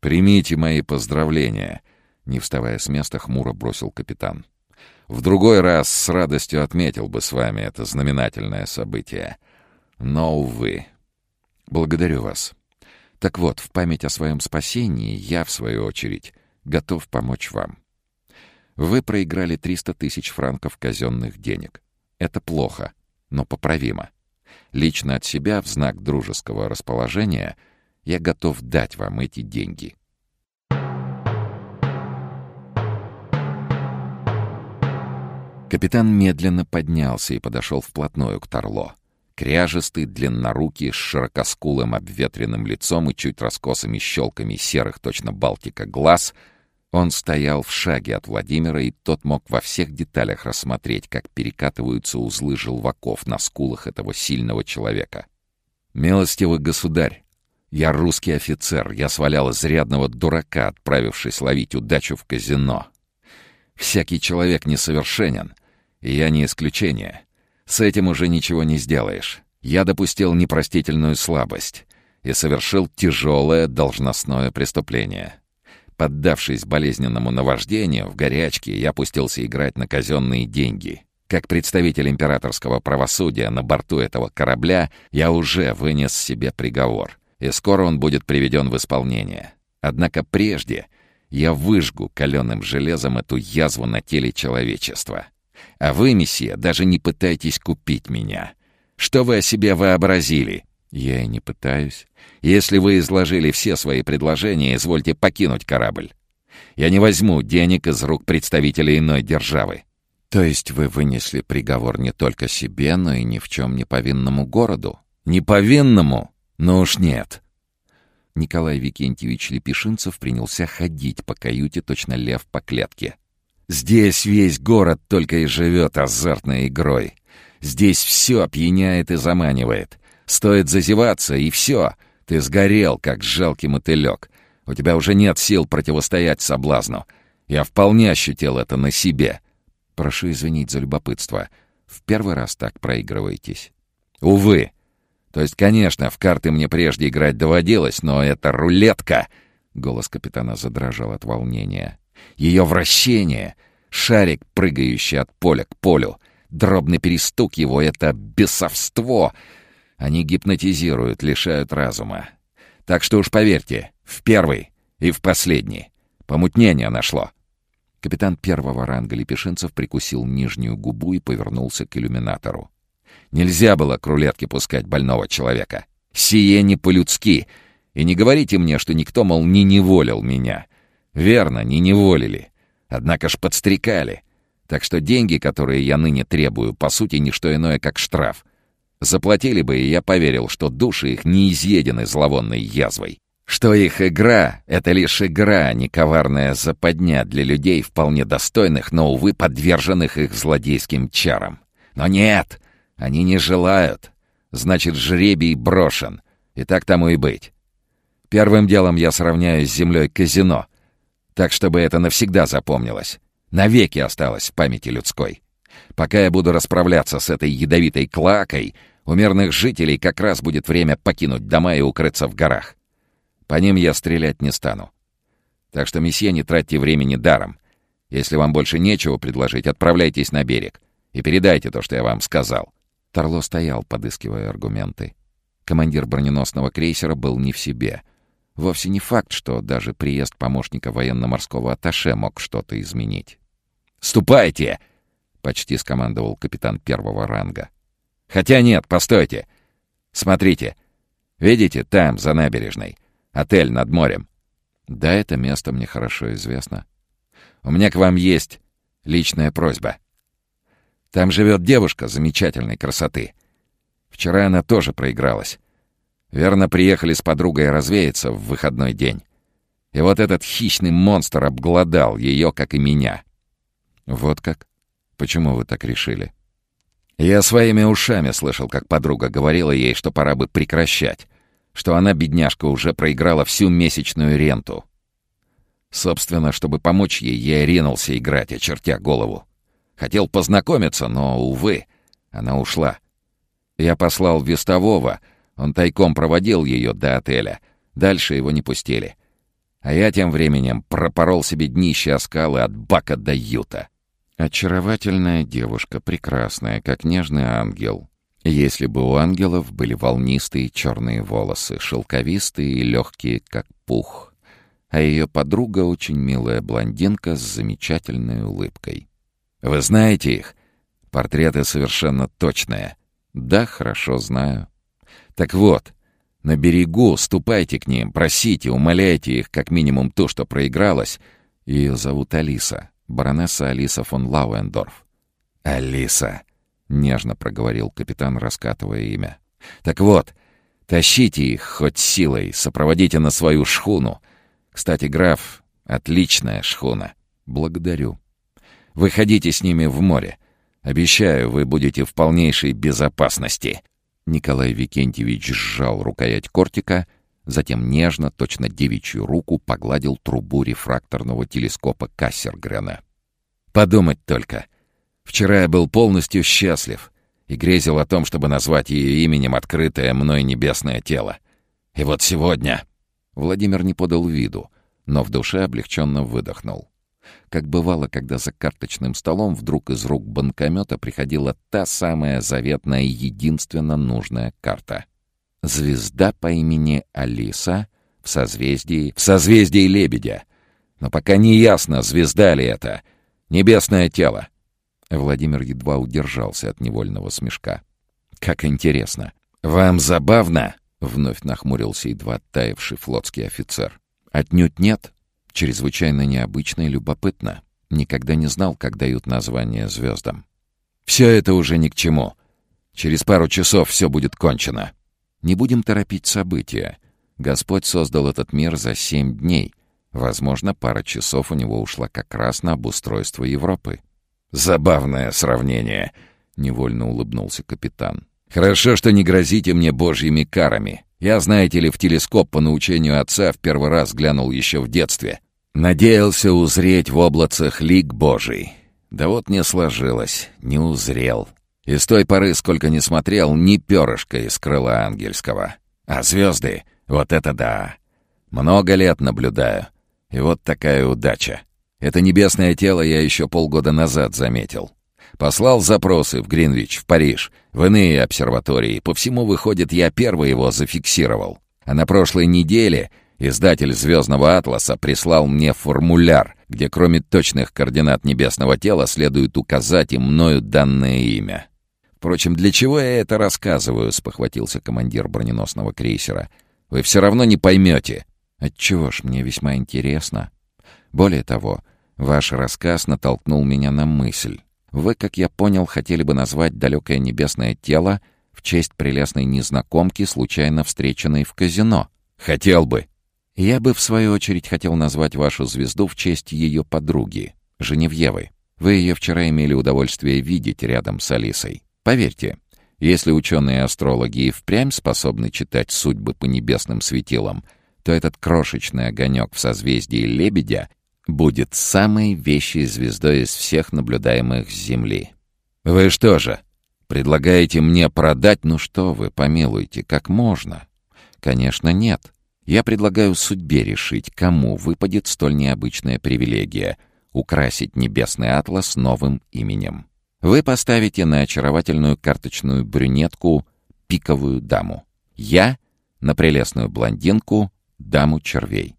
«Примите мои поздравления», — не вставая с места, хмуро бросил капитан. «В другой раз с радостью отметил бы с вами это знаменательное событие. Но, увы. Благодарю вас. Так вот, в память о своем спасении я, в свою очередь, готов помочь вам. Вы проиграли 300 тысяч франков казенных денег. Это плохо, но поправимо. Лично от себя, в знак дружеского расположения, я готов дать вам эти деньги. Капитан медленно поднялся и подошел вплотную к Торло. Кряжистый, длиннорукий, с широкоскулым обветренным лицом и чуть раскосыми щелками серых, точно Балтика, глаз — он стоял в шаге от Владимира, и тот мог во всех деталях рассмотреть, как перекатываются узлы желваков на скулах этого сильного человека. «Милостивый государь, я русский офицер, я свалял изрядного дурака, отправившись ловить удачу в казино. Всякий человек несовершенен, и я не исключение. С этим уже ничего не сделаешь. Я допустил непростительную слабость и совершил тяжелое должностное преступление. Поддавшись болезненному наваждению, в горячке я пустился играть на казенные деньги. Как представитель императорского правосудия на борту этого корабля я уже вынес себе приговор, и скоро он будет приведен в исполнение. Однако прежде я выжгу каленым железом эту язву на теле человечества. А вы, месье, даже не пытайтесь купить меня. Что вы о себе вообразили? Я и не пытаюсь. Если вы изложили все свои предложения, извольте покинуть корабль. Я не возьму денег из рук представителей иной державы. То есть вы вынесли приговор не только себе, но и ни в чем не повинному городу? Не повинному? Ну уж нет. Николай Викентьевич Лепешинцев принялся ходить по каюте, точно лев по клетке. Здесь весь город только и живет азартной игрой. Здесь все опьяняет и заманивает. Стоит зазеваться, и все. Ты сгорел, как жалкий мотылек. У тебя уже нет сил противостоять соблазну. Я вполне ощутил это на себе. Прошу извинить за любопытство. В первый раз так проигрываетесь? Увы. То есть, конечно, в карты мне прежде играть доводилось, но это рулетка. Голос капитана задрожал от волнения. Ее вращение, шарик, прыгающий от поля к полю, дробный перестук его — это бесовство. Они гипнотизируют, лишают разума. Так что уж поверьте, в первый и в последний. Помутнение нашло. Капитан первого ранга Лепешинцев прикусил нижнюю губу и повернулся к иллюминатору. Нельзя было к рулетке пускать больного человека. Сие не по-людски. И не говорите мне, что никто, мол, не неволил меня. Верно, не неволили. Однако ж подстрекали. Так что деньги, которые я ныне требую, по сути, не что иное, как штраф. Заплатили бы, и я поверил, что души их не изъедены зловонной язвой. Что их игра — это лишь игра, а не коварная западня для людей, вполне достойных, но, увы, подверженных их злодейским чарам. Но нет, они не желают. Значит, жребий брошен. И так тому и быть. Первым делом я сравняю с землей казино — так, чтобы это навсегда запомнилось. Навеки осталось в памяти людской. Пока я буду расправляться с этой ядовитой клакой, у мирных жителей как раз будет время покинуть дома и укрыться в горах. По ним я стрелять не стану. Так что, месье, не тратьте времени даром. Если вам больше нечего предложить, отправляйтесь на берег и передайте то, что я вам сказал». Торло стоял, подыскивая аргументы. Командир броненосного крейсера был не в себе. Вовсе не факт, что даже приезд помощника военно-морского атташе мог что-то изменить. «Ступайте!» — почти скомандовал капитан первого ранга. «Хотя нет, постойте! Смотрите! Видите, там, за набережной, отель над морем. Да, это место мне хорошо известно. У меня к вам есть личная просьба. Там живет девушка замечательной красоты. Вчера она тоже проигралась. Верно, приехали с подругой развеяться в выходной день. И вот этот хищный монстр обглодал ее, как и меня. Вот как? Почему вы так решили? Я своими ушами слышал, как подруга говорила ей, что пора бы прекращать, что она, бедняжка, уже проиграла всю месячную ренту. Собственно, чтобы помочь ей, я ринулся играть, очертя голову. Хотел познакомиться, но, увы, она ушла. Я послал вестового, он тайком проводил ее до отеля. Дальше его не пустили. А я тем временем пропорол себе днище о скалы от бака до юта. Очаровательная девушка, прекрасная, как нежный ангел. Если бы у ангелов были волнистые черные волосы, шелковистые и легкие, как пух. А ее подруга очень милая блондинка с замечательной улыбкой. Вы знаете их? Портреты совершенно точные. Да, хорошо знаю. Так вот, на берегу ступайте к ним, просите, умоляйте их как минимум то, что проигралось. Ее зовут Алиса, баронесса Алиса фон Лауендорф. «Алиса», — нежно проговорил капитан, раскатывая имя. «Так вот, тащите их хоть силой, сопроводите на свою шхуну. Кстати, граф, отличная шхуна. Благодарю. Выходите с ними в море. Обещаю, вы будете в полнейшей безопасности». Николай Викентьевич сжал рукоять кортика, затем нежно, точно девичью руку, погладил трубу рефракторного телескопа Кассергрена. «Подумать только. Вчера я был полностью счастлив и грезил о том, чтобы назвать ее именем открытое мной небесное тело. И вот сегодня...» Владимир не подал виду, но в душе облегченно выдохнул как бывало, когда за карточным столом вдруг из рук банкомета приходила та самая заветная единственно нужная карта. Звезда по имени Алиса в созвездии... В созвездии Лебедя. Но пока не ясно, звезда ли это. Небесное тело. Владимир едва удержался от невольного смешка. «Как интересно! Вам забавно?» — вновь нахмурился едва оттаивший флотский офицер. «Отнюдь нет», Чрезвычайно необычно и любопытно. Никогда не знал, как дают название звездам. Все это уже ни к чему. Через пару часов все будет кончено. Не будем торопить события. Господь создал этот мир за семь дней. Возможно, пара часов у него ушла как раз на обустройство Европы. «Забавное сравнение», — невольно улыбнулся капитан. «Хорошо, что не грозите мне божьими карами. Я, знаете ли, в телескоп по научению отца в первый раз глянул еще в детстве. Надеялся узреть в облацах лик Божий. Да вот не сложилось, не узрел. И с той поры, сколько не смотрел, ни перышка из крыла ангельского. А звезды — вот это да! Много лет наблюдаю. И вот такая удача. Это небесное тело я еще полгода назад заметил. Послал запросы в Гринвич, в Париж, в иные обсерватории. По всему, выходит, я первый его зафиксировал. А на прошлой неделе издатель «Звездного атласа» прислал мне формуляр, где кроме точных координат небесного тела следует указать и мною данное имя. «Впрочем, для чего я это рассказываю?» — спохватился командир броненосного крейсера. «Вы все равно не поймете». «Отчего ж, мне весьма интересно. Более того, ваш рассказ натолкнул меня на мысль. Вы, как я понял, хотели бы назвать далекое небесное тело в честь прелестной незнакомки, случайно встреченной в казино. Хотел бы. Я бы, в свою очередь, хотел назвать вашу звезду в честь ее подруги, Женевьевы. Вы ее вчера имели удовольствие видеть рядом с Алисой. Поверьте, если ученые-астрологи и впрямь способны читать судьбы по небесным светилам, то этот крошечный огонек в созвездии Лебедя будет самой вещей звездой из всех наблюдаемых с Земли. Вы что же, предлагаете мне продать? Ну что вы, помилуйте, как можно? Конечно, нет. Я предлагаю судьбе решить, кому выпадет столь необычная привилегия — украсить небесный атлас новым именем. Вы поставите на очаровательную карточную брюнетку пиковую даму. Я — на прелестную блондинку даму червей.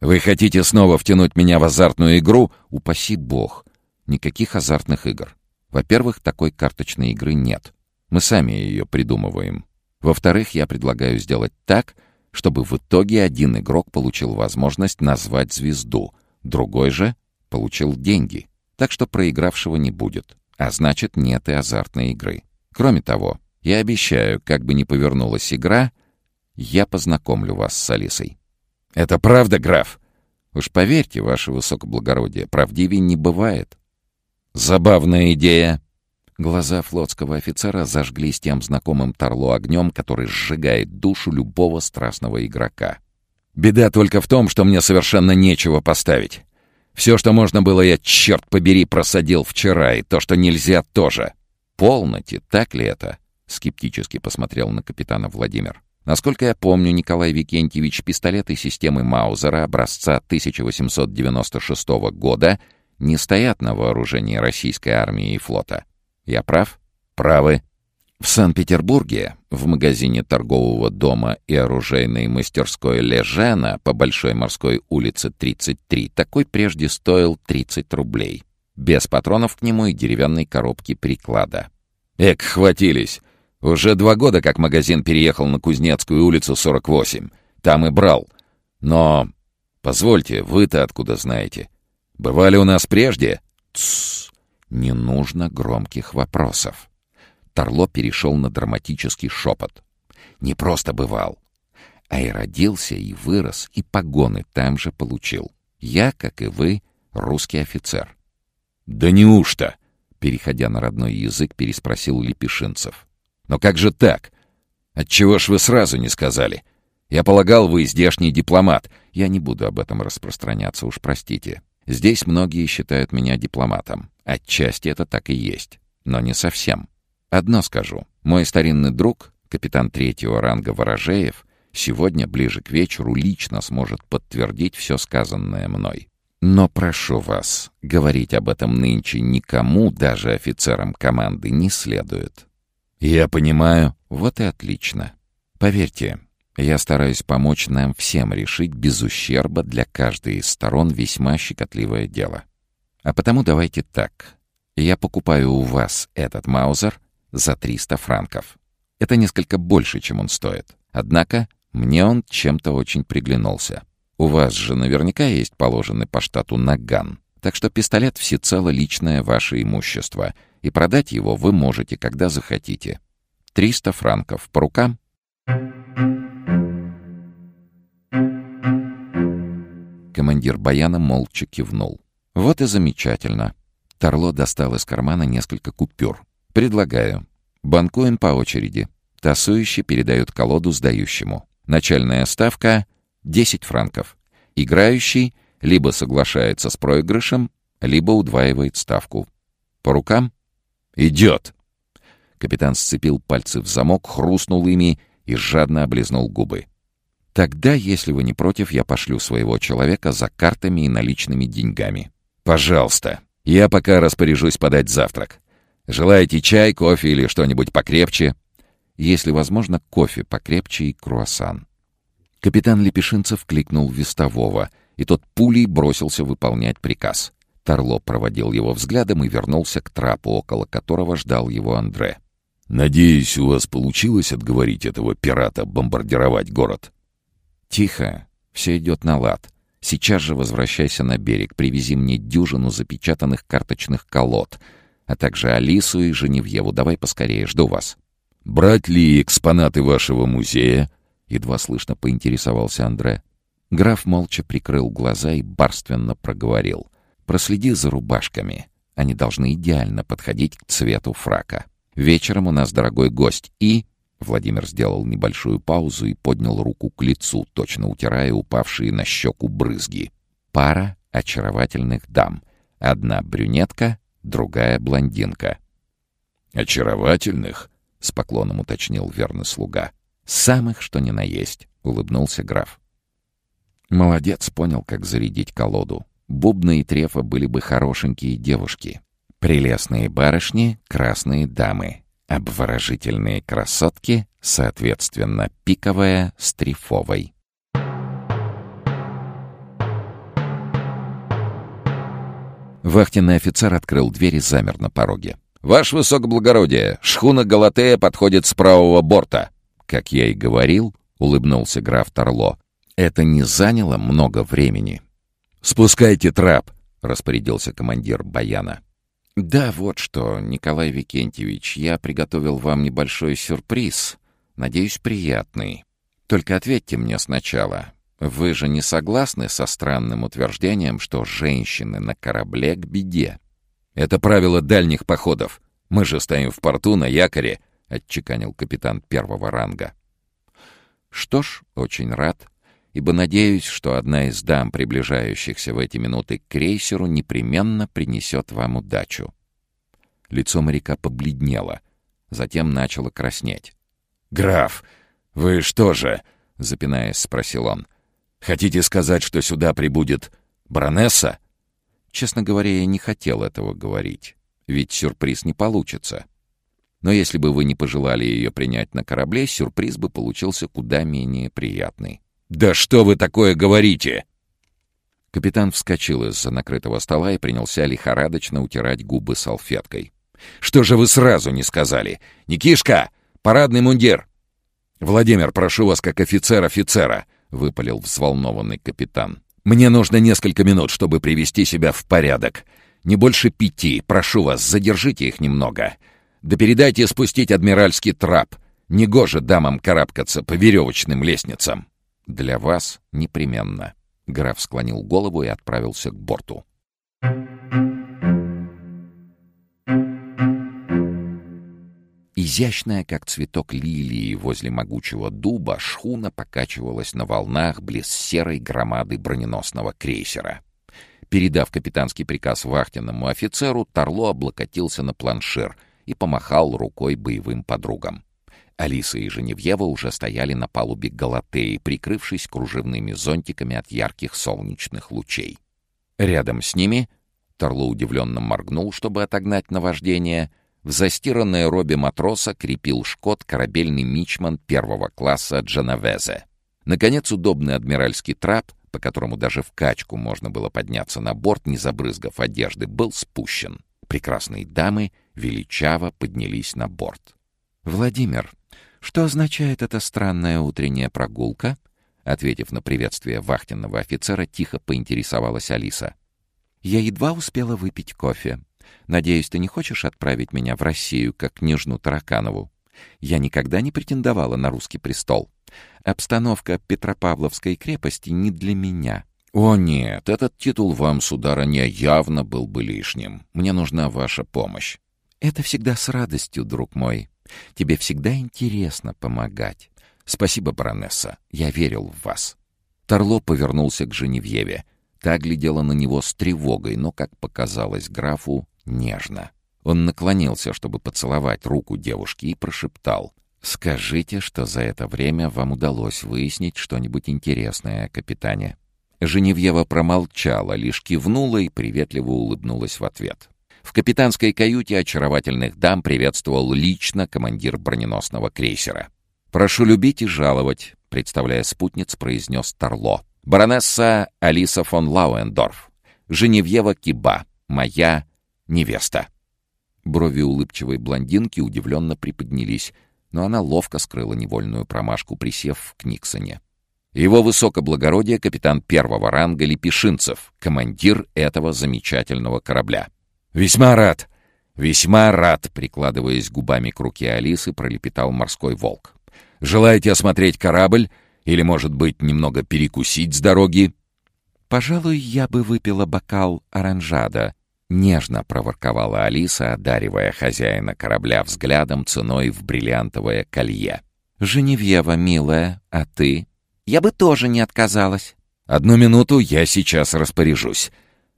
Вы хотите снова втянуть меня в азартную игру? Упаси бог. Никаких азартных игр. Во-первых, такой карточной игры нет. Мы сами ее придумываем. Во-вторых, я предлагаю сделать так, чтобы в итоге один игрок получил возможность назвать звезду, другой же получил деньги. Так что проигравшего не будет. А значит, нет и азартной игры. Кроме того, я обещаю, как бы ни повернулась игра, я познакомлю вас с Алисой. «Это правда, граф?» «Уж поверьте, ваше высокоблагородие, правдивее не бывает». «Забавная идея!» Глаза флотского офицера зажглись тем знакомым Тарло огнем, который сжигает душу любого страстного игрока. «Беда только в том, что мне совершенно нечего поставить. Все, что можно было, я, черт побери, просадил вчера, и то, что нельзя, тоже. Полноте, так ли это?» — скептически посмотрел на капитана Владимир. Насколько я помню, Николай Викентьевич, пистолеты системы Маузера образца 1896 года не стоят на вооружении российской армии и флота. Я прав? Правы. В Санкт-Петербурге, в магазине торгового дома и оружейной мастерской Лежана по Большой морской улице 33, такой прежде стоил 30 рублей. Без патронов к нему и деревянной коробки приклада. Эк, хватились! Уже два года как магазин переехал на Кузнецкую улицу 48. Там и брал. Но... Позвольте, вы-то откуда знаете? Бывали у нас прежде? Тссс. Не нужно громких вопросов. Торло перешел на драматический шепот. Не просто бывал, а и родился, и вырос, и погоны там же получил. Я, как и вы, русский офицер. «Да неужто?» — переходя на родной язык, переспросил Лепешинцев. «Но как же так? Отчего ж вы сразу не сказали? Я полагал, вы здешний дипломат. Я не буду об этом распространяться, уж простите. Здесь многие считают меня дипломатом. Отчасти это так и есть, но не совсем. Одно скажу. Мой старинный друг, капитан третьего ранга Ворожеев, сегодня ближе к вечеру лично сможет подтвердить все сказанное мной. Но прошу вас, говорить об этом нынче никому, даже офицерам команды, не следует. Я понимаю. Вот и отлично. Поверьте, я стараюсь помочь нам всем решить без ущерба для каждой из сторон весьма щекотливое дело. А потому давайте так. Я покупаю у вас этот Маузер за 300 франков. Это несколько больше, чем он стоит. Однако мне он чем-то очень приглянулся. У вас же наверняка есть положенный по штату наган. Так что пистолет всецело личное ваше имущество, и продать его вы можете, когда захотите. 300 франков по рукам? Командир Баяна молча кивнул. Вот и замечательно. Торло достал из кармана несколько купюр. Предлагаю. Банкуем по очереди. Тасующий передает колоду сдающему. Начальная ставка — 10 франков. Играющий либо соглашается с проигрышем, либо удваивает ставку. По рукам? «Идет!» Капитан сцепил пальцы в замок, хрустнул ими и жадно облизнул губы. «Тогда, если вы не против, я пошлю своего человека за картами и наличными деньгами». «Пожалуйста. Я пока распоряжусь подать завтрак. Желаете чай, кофе или что-нибудь покрепче?» если возможно, кофе покрепче и круассан. Капитан Лепешинцев кликнул вестового, и тот пулей бросился выполнять приказ. Торло проводил его взглядом и вернулся к трапу, около которого ждал его Андре. «Надеюсь, у вас получилось отговорить этого пирата бомбардировать город?» «Тихо. Все идет на лад. Сейчас же возвращайся на берег, привези мне дюжину запечатанных карточных колод, а также Алису и Женевьеву. Давай поскорее, жду вас». «Брать ли экспонаты вашего музея?» — едва слышно поинтересовался Андре. Граф молча прикрыл глаза и барственно проговорил. «Проследи за рубашками. Они должны идеально подходить к цвету фрака. Вечером у нас дорогой гость и...» Владимир сделал небольшую паузу и поднял руку к лицу, точно утирая упавшие на щеку брызги. «Пара очаровательных дам. Одна брюнетка, другая блондинка». «Очаровательных?» — с поклоном уточнил верный слуга. «Самых, что ни на есть», — улыбнулся граф. Молодец, понял, как зарядить колоду. Бубна и Трефа были бы хорошенькие девушки. Прелестные барышни — красные дамы. Обворожительные красотки, соответственно, пиковая с трефовой. Вахтенный офицер открыл дверь и замер на пороге. «Ваше высокоблагородие, шхуна Галатея подходит с правого борта». «Как я и говорил», — улыбнулся граф Торло, — «это не заняло много времени». «Спускайте трап», — распорядился командир Баяна. «Да, вот что, Николай Викентьевич, я приготовил вам небольшой сюрприз. Надеюсь, приятный. Только ответьте мне сначала. Вы же не согласны со странным утверждением, что женщины на корабле к беде?» Это правило дальних походов. Мы же стоим в порту на якоре, — отчеканил капитан первого ранга. Что ж, очень рад, ибо надеюсь, что одна из дам, приближающихся в эти минуты к крейсеру, непременно принесет вам удачу. Лицо моряка побледнело, затем начало краснеть. «Граф, вы что же?» — запинаясь, спросил он. «Хотите сказать, что сюда прибудет баронесса?» Честно говоря, я не хотел этого говорить, ведь сюрприз не получится. Но если бы вы не пожелали ее принять на корабле, сюрприз бы получился куда менее приятный. «Да что вы такое говорите?» Капитан вскочил из-за накрытого стола и принялся лихорадочно утирать губы салфеткой. «Что же вы сразу не сказали? Никишка, парадный мундир!» «Владимир, прошу вас как офицер-офицера!» — выпалил взволнованный капитан. Мне нужно несколько минут, чтобы привести себя в порядок. Не больше пяти. Прошу вас, задержите их немного. Да передайте спустить адмиральский трап. Негоже дамам карабкаться по веревочным лестницам. Для вас непременно. Граф склонил голову и отправился к борту. Изящная, как цветок лилии возле могучего дуба, шхуна покачивалась на волнах близ серой громады броненосного крейсера. Передав капитанский приказ вахтенному офицеру, Тарло облокотился на планшир и помахал рукой боевым подругам. Алиса и Женевьева уже стояли на палубе Галатеи, прикрывшись кружевными зонтиками от ярких солнечных лучей. Рядом с ними Тарло удивленно моргнул, чтобы отогнать наваждение. В застиранной робе матроса крепил шкот корабельный мичман первого класса Дженовезе. Наконец, удобный адмиральский трап по которому даже в качку можно было подняться на борт, не забрызгав одежды, был спущен. Прекрасные дамы величаво поднялись на борт. «Владимир, что означает эта странная утренняя прогулка?» Ответив на приветствие вахтенного офицера, тихо поинтересовалась Алиса. «Я едва успела выпить кофе. Надеюсь, ты не хочешь отправить меня в Россию, как княжну Тараканову? Я никогда не претендовала на русский престол. Обстановка Петропавловской крепости не для меня. «О нет, этот титул вам, сударыня, явно был бы лишним. Мне нужна ваша помощь». «Это всегда с радостью, друг мой. Тебе всегда интересно помогать. Спасибо, баронесса. Я верил в вас». Торло повернулся к Женевьеве. Та глядела на него с тревогой, но, как показалось графу, нежно. Он наклонился, чтобы поцеловать руку девушки, и прошептал — Скажите, что за это время вам удалось выяснить что-нибудь интересное о капитане. Женевьева промолчала, лишь кивнула и приветливо улыбнулась в ответ. В капитанской каюте очаровательных дам приветствовал лично командир броненосного крейсера. «Прошу любить и жаловать», — представляя спутниц, произнес Тарло. «Баронесса Алиса фон Лауендорф. Женевьева Киба. Моя невеста». Брови улыбчивой блондинки удивленно приподнялись — но она ловко скрыла невольную промашку, присев в Книксоне. Его высокоблагородие капитан первого ранга Лепешинцев, командир этого замечательного корабля. «Весьма рад! Весьма рад!» Прикладываясь губами к руке Алисы, пролепетал морской волк. «Желаете осмотреть корабль? Или, может быть, немного перекусить с дороги?» «Пожалуй, я бы выпила бокал оранжада», Нежно проворковала Алиса, одаривая хозяина корабля взглядом ценой в бриллиантовое колье. «Женевьева, милая, а ты?» «Я бы тоже не отказалась». «Одну минуту, я сейчас распоряжусь».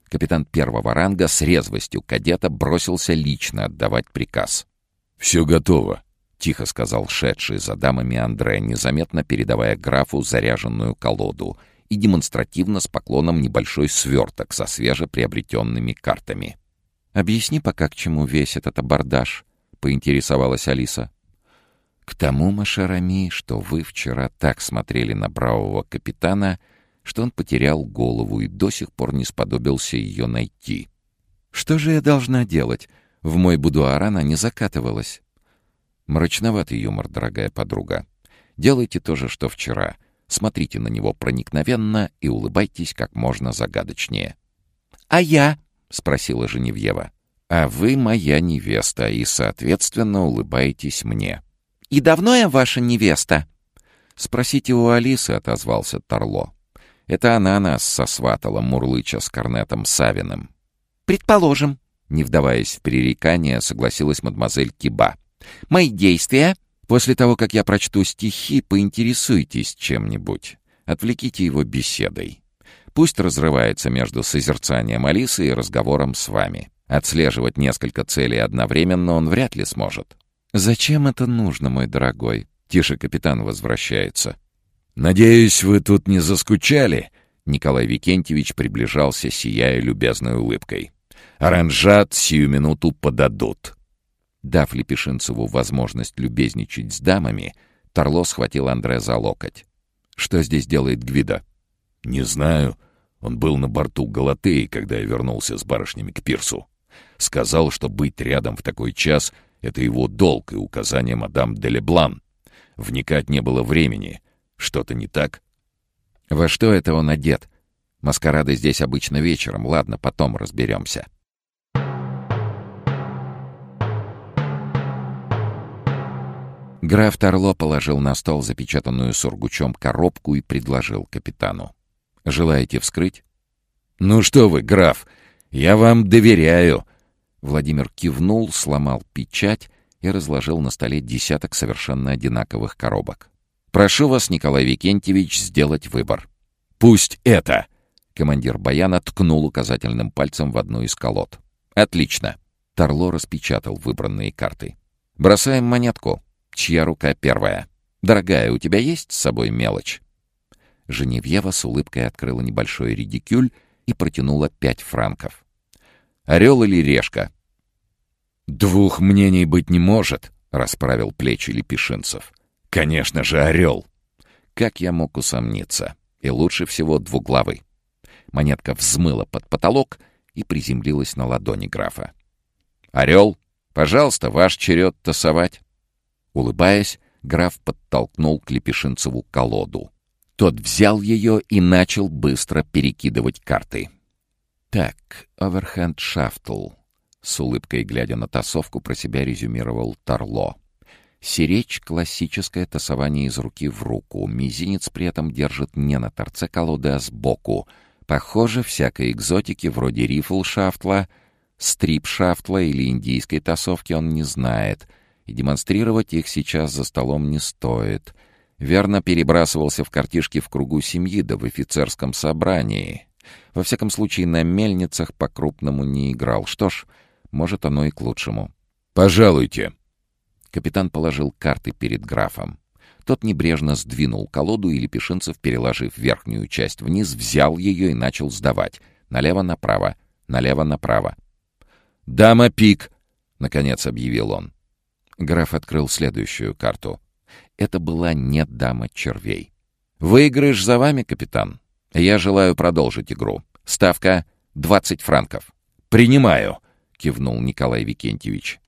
Капитан первого ранга с резвостью кадета бросился лично отдавать приказ. «Все готово», — тихо сказал шедший за дамами Андре, незаметно передавая графу заряженную колоду — и демонстративно с поклоном небольшой сверток со свежеприобретенными картами. «Объясни пока, к чему весь этот абордаж», — поинтересовалась Алиса. «К тому, Машарами, что вы вчера так смотрели на бравого капитана, что он потерял голову и до сих пор не сподобился ее найти. Что же я должна делать? В мой будуар она не закатывалась». «Мрачноватый юмор, дорогая подруга. Делайте то же, что вчера — Смотрите на него проникновенно и улыбайтесь как можно загадочнее. «А я?» — спросила Женевьева. «А вы моя невеста, и, соответственно, улыбаетесь мне». «И давно я ваша невеста?» «Спросите у Алисы», — отозвался Торло. «Это она нас сосватала, мурлыча с корнетом Савиным». «Предположим», — не вдаваясь в перерекание, согласилась мадемуазель Киба. «Мои действия?» После того, как я прочту стихи, поинтересуйтесь чем-нибудь. Отвлеките его беседой. Пусть разрывается между созерцанием Алисы и разговором с вами. Отслеживать несколько целей одновременно он вряд ли сможет. «Зачем это нужно, мой дорогой?» Тише капитан возвращается. «Надеюсь, вы тут не заскучали?» Николай Викентьевич приближался, сияя любезной улыбкой. «Оранжат сию минуту подадут». Дав Лепешинцеву возможность любезничать с дамами, Торло схватил Андре за локоть. «Что здесь делает Гвида?» «Не знаю. Он был на борту Галатеи, когда я вернулся с барышнями к пирсу. Сказал, что быть рядом в такой час — это его долг и указание мадам де Леблан. Вникать не было времени. Что-то не так?» «Во что это он одет? Маскарады здесь обычно вечером. Ладно, потом разберемся». Граф Торло положил на стол запечатанную сургучом коробку и предложил капитану. «Желаете вскрыть?» «Ну что вы, граф, я вам доверяю!» Владимир кивнул, сломал печать и разложил на столе десяток совершенно одинаковых коробок. «Прошу вас, Николай Викентьевич, сделать выбор». «Пусть это!» Командир Баяна ткнул указательным пальцем в одну из колод. «Отлично!» Торло распечатал выбранные карты. «Бросаем монетку. Чья рука первая? Дорогая, у тебя есть с собой мелочь?» Женевьева с улыбкой открыла небольшой редикюль и протянула пять франков. «Орел или решка?» «Двух мнений быть не может», — расправил плечи Лепешинцев. «Конечно же, орел!» Как я мог усомниться? И лучше всего двуглавый. Монетка взмыла под потолок и приземлилась на ладони графа. «Орел, пожалуйста, ваш черед тасовать». Улыбаясь, граф подтолкнул к Лепешинцеву колоду. Тот взял ее и начал быстро перекидывать карты. «Так, оверхенд шафтл», — с улыбкой глядя на тасовку, про себя резюмировал Торло. Сиречь — классическое тасование из руки в руку. Мизинец при этом держит не на торце колоды, а сбоку. Похоже, всякой экзотики вроде рифл-шафтла, стрип-шафтла или индийской тасовки он не знает — и демонстрировать их сейчас за столом не стоит. Верно перебрасывался в картишки в кругу семьи да в офицерском собрании. Во всяком случае, на мельницах по-крупному не играл. Что ж, может, оно и к лучшему. «Пожалуйте». Капитан положил карты перед графом. Тот небрежно сдвинул колоду, и Лепешинцев, переложив верхнюю часть вниз, взял ее и начал сдавать. Налево-направо, налево-направо. «Дама пик!» — наконец объявил он. Граф открыл следующую карту. Это была не дама червей. «Выигрыш за вами, капитан. Я желаю продолжить игру. Ставка — 20 франков». «Принимаю», — кивнул Николай Викентьевич.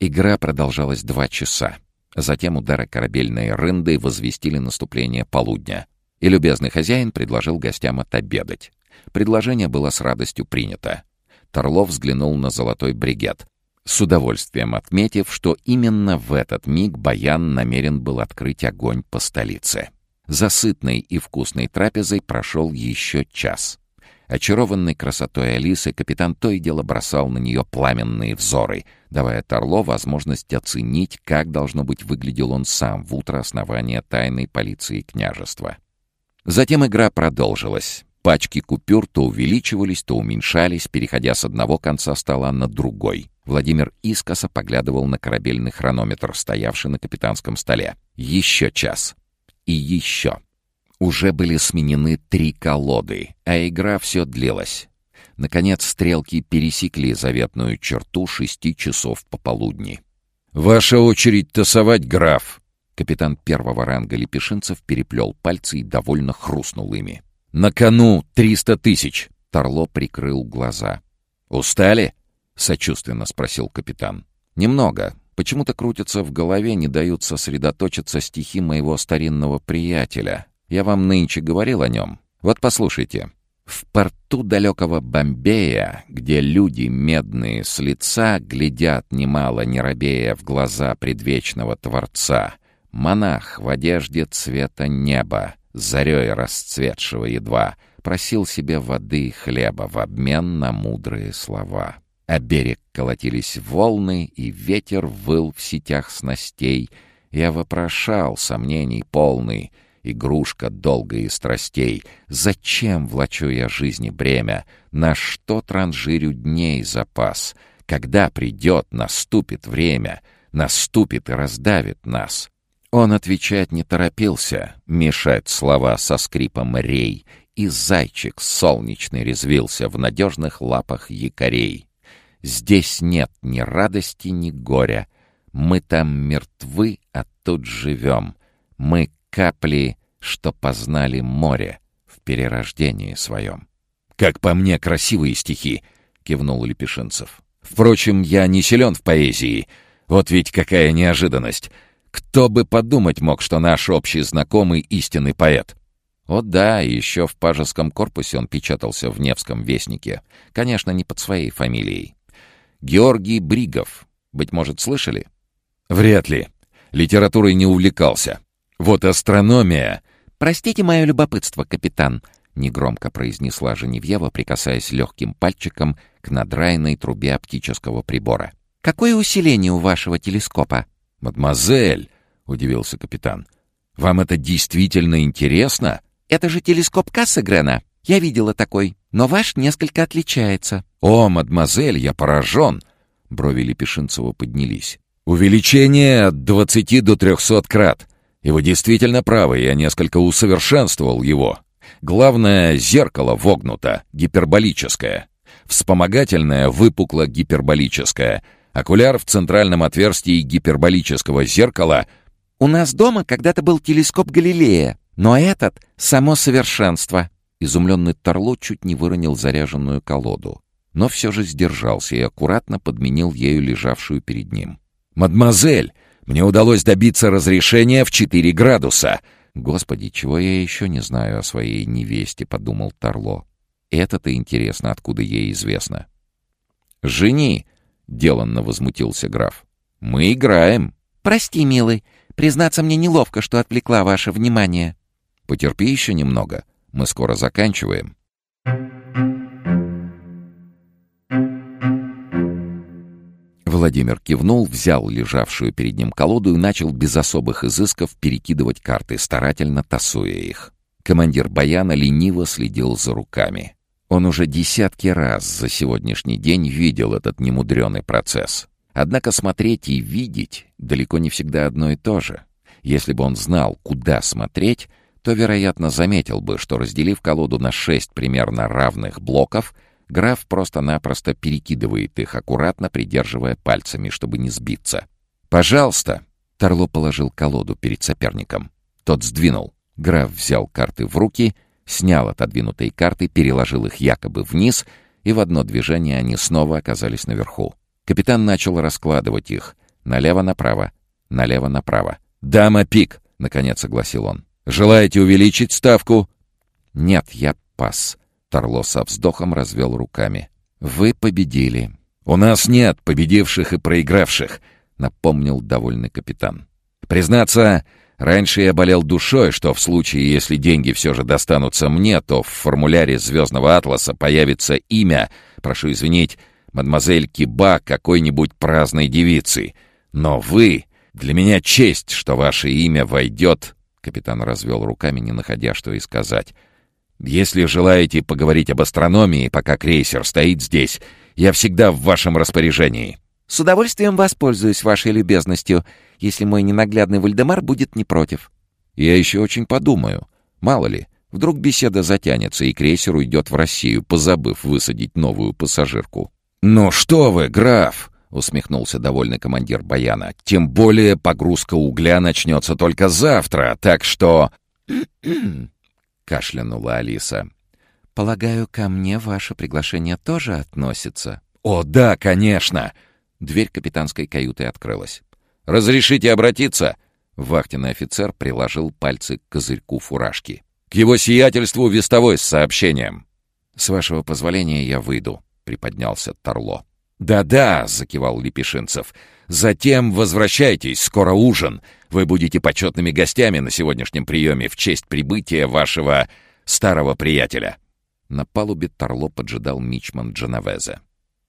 Игра продолжалась два часа. Затем удары корабельной рынды возвестили наступление полудня. И любезный хозяин предложил гостям отобедать. Предложение было с радостью принято. Торлов взглянул на золотой бригет с удовольствием отметив, что именно в этот миг Баян намерен был открыть огонь по столице. За сытной и вкусной трапезой прошел еще час. Очарованный красотой Алисы, капитан то и дело бросал на нее пламенные взоры, давая Торло возможность оценить, как, должно быть, выглядел он сам в утро основания тайной полиции княжества. Затем игра продолжилась. Пачки купюр то увеличивались, то уменьшались, переходя с одного конца стола на другой. Владимир искоса поглядывал на корабельный хронометр, стоявший на капитанском столе. Еще час. И еще. Уже были сменены три колоды, а игра все длилась. Наконец стрелки пересекли заветную черту шести часов пополудни. «Ваша очередь тасовать, граф!» Капитан первого ранга Лепешинцев переплел пальцы и довольно хрустнул ими. «На кону триста тысяч!» Торло прикрыл глаза. «Устали?» — сочувственно спросил капитан. «Немного. Почему-то крутятся в голове, не дают сосредоточиться стихи моего старинного приятеля. Я вам нынче говорил о нем. Вот послушайте. В порту далекого Бомбея, где люди медные с лица глядят немало не робея в глаза предвечного Творца, монах в одежде цвета неба, зарей расцветшего едва, просил себе воды и хлеба в обмен на мудрые слова. А берег колотились волны, и ветер выл в сетях снастей. Я вопрошал, сомнений полный, игрушка долгой и страстей. Зачем влачу я жизни бремя? На что транжирю дней запас? Когда придет, наступит время, наступит и раздавит нас. Он отвечать не торопился, мешать слова со скрипом рей, и зайчик солнечный резвился в надежных лапах якорей. Здесь нет ни радости, ни горя. Мы там мертвы, а тут живем. Мы капли, что познали море в перерождении своем. «Как по мне, красивые стихи!» — кивнул Лепешинцев. «Впрочем, я не силен в поэзии. Вот ведь какая неожиданность! Кто бы подумать мог, что наш общий знакомый истинный поэт?» О да, еще в пажеском корпусе он печатался в Невском вестнике. Конечно, не под своей фамилией. Георгий Бригов. Быть может, слышали? Вряд ли. Литературой не увлекался. Вот астрономия... «Простите мое любопытство, капитан», — негромко произнесла Женевьева, прикасаясь легким пальчиком к надраенной трубе оптического прибора. «Какое усиление у вашего телескопа?» «Мадемуазель», — удивился капитан, — «вам это действительно интересно?» «Это же телескоп Кассегрена. Я видела такой, но ваш несколько отличается». «О, мадемуазель, я поражен!» Брови Лепешинцева поднялись. «Увеличение от двадцати до трехсот крат. И вы действительно правы, я несколько усовершенствовал его. Главное, зеркало вогнуто, гиперболическое. Вспомогательное выпукло-гиперболическое. Окуляр в центральном отверстии гиперболического зеркала. «У нас дома когда-то был телескоп Галилея, но этот — само совершенство». Изумленный Торло чуть не выронил заряженную колоду, но все же сдержался и аккуратно подменил ею лежавшую перед ним. «Мадемуазель, мне удалось добиться разрешения в четыре градуса!» «Господи, чего я еще не знаю о своей невесте», — подумал Торло. «Это-то интересно, откуда ей известно». «Жени!» — деланно возмутился граф. «Мы играем!» «Прости, милый, признаться мне неловко, что отвлекла ваше внимание». «Потерпи еще немного, мы скоро заканчиваем». Владимир кивнул, взял лежавшую перед ним колоду и начал без особых изысков перекидывать карты, старательно тасуя их. Командир Баяна лениво следил за руками. Он уже десятки раз за сегодняшний день видел этот немудренный процесс. Однако смотреть и видеть далеко не всегда одно и то же. Если бы он знал, куда смотреть, то, вероятно, заметил бы, что, разделив колоду на шесть примерно равных блоков — Граф просто-напросто перекидывает их, аккуратно придерживая пальцами, чтобы не сбиться. «Пожалуйста!» — Торло положил колоду перед соперником. Тот сдвинул. Граф взял карты в руки, снял отодвинутые карты, переложил их якобы вниз, и в одно движение они снова оказались наверху. Капитан начал раскладывать их. Налево-направо, налево-направо. «Дама пик!» — наконец огласил он. «Желаете увеличить ставку?» «Нет, я пас», Торло со вздохом развел руками. «Вы победили». «У нас нет победивших и проигравших», — напомнил довольный капитан. «Признаться, раньше я болел душой, что в случае, если деньги все же достанутся мне, то в формуляре «Звездного атласа» появится имя, прошу извинить, мадемуазель Киба какой-нибудь праздной девицы. Но вы... Для меня честь, что ваше имя войдет...» Капитан развел руками, не находя, что и сказать. Если желаете поговорить об астрономии, пока крейсер стоит здесь, я всегда в вашем распоряжении». «С удовольствием воспользуюсь вашей любезностью, если мой ненаглядный Вальдемар будет не против». «Я еще очень подумаю. Мало ли, вдруг беседа затянется, и крейсер уйдет в Россию, позабыв высадить новую пассажирку». «Ну что вы, граф!» — усмехнулся довольный командир Баяна. «Тем более погрузка угля начнется только завтра, так что...» — кашлянула Алиса. «Полагаю, ко мне ваше приглашение тоже относится?» «О, да, конечно!» Дверь капитанской каюты открылась. «Разрешите обратиться?» Вахтенный офицер приложил пальцы к козырьку фуражки. «К его сиятельству вестовой с сообщением!» «С вашего позволения я выйду», — приподнялся Торло. «Да-да», — закивал Лепешинцев. «Затем возвращайтесь, скоро ужин. Вы будете почетными гостями на сегодняшнем приеме в честь прибытия вашего старого приятеля». На палубе Торло поджидал мичман Дженовезе.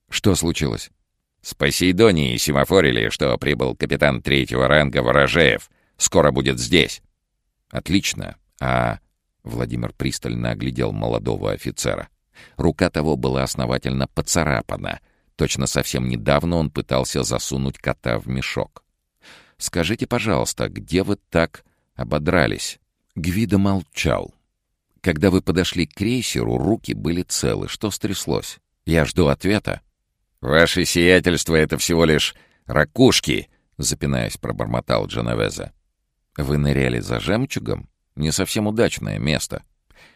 «Что случилось?» «С Посейдонией семафорили, что прибыл капитан третьего ранга Ворожеев. Скоро будет здесь». «Отлично. А...» — Владимир пристально оглядел молодого офицера. Рука того была основательно поцарапана. Точно совсем недавно он пытался засунуть кота в мешок. «Скажите, пожалуйста, где вы так ободрались?» Гвида молчал. «Когда вы подошли к крейсеру, руки были целы. Что стряслось? Я жду ответа». «Ваше сиятельство — это всего лишь ракушки», — запинаясь, пробормотал Дженовеза. «Вы ныряли за жемчугом? Не совсем удачное место».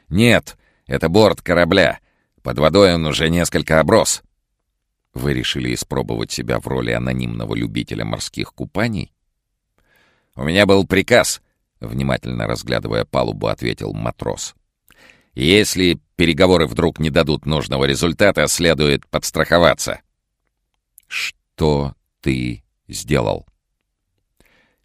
«Нет, это борт корабля. Под водой он уже несколько оброс». «Вы решили испробовать себя в роли анонимного любителя морских купаний?» «У меня был приказ», — внимательно разглядывая палубу, ответил матрос. «Если переговоры вдруг не дадут нужного результата, следует подстраховаться». «Что ты сделал?»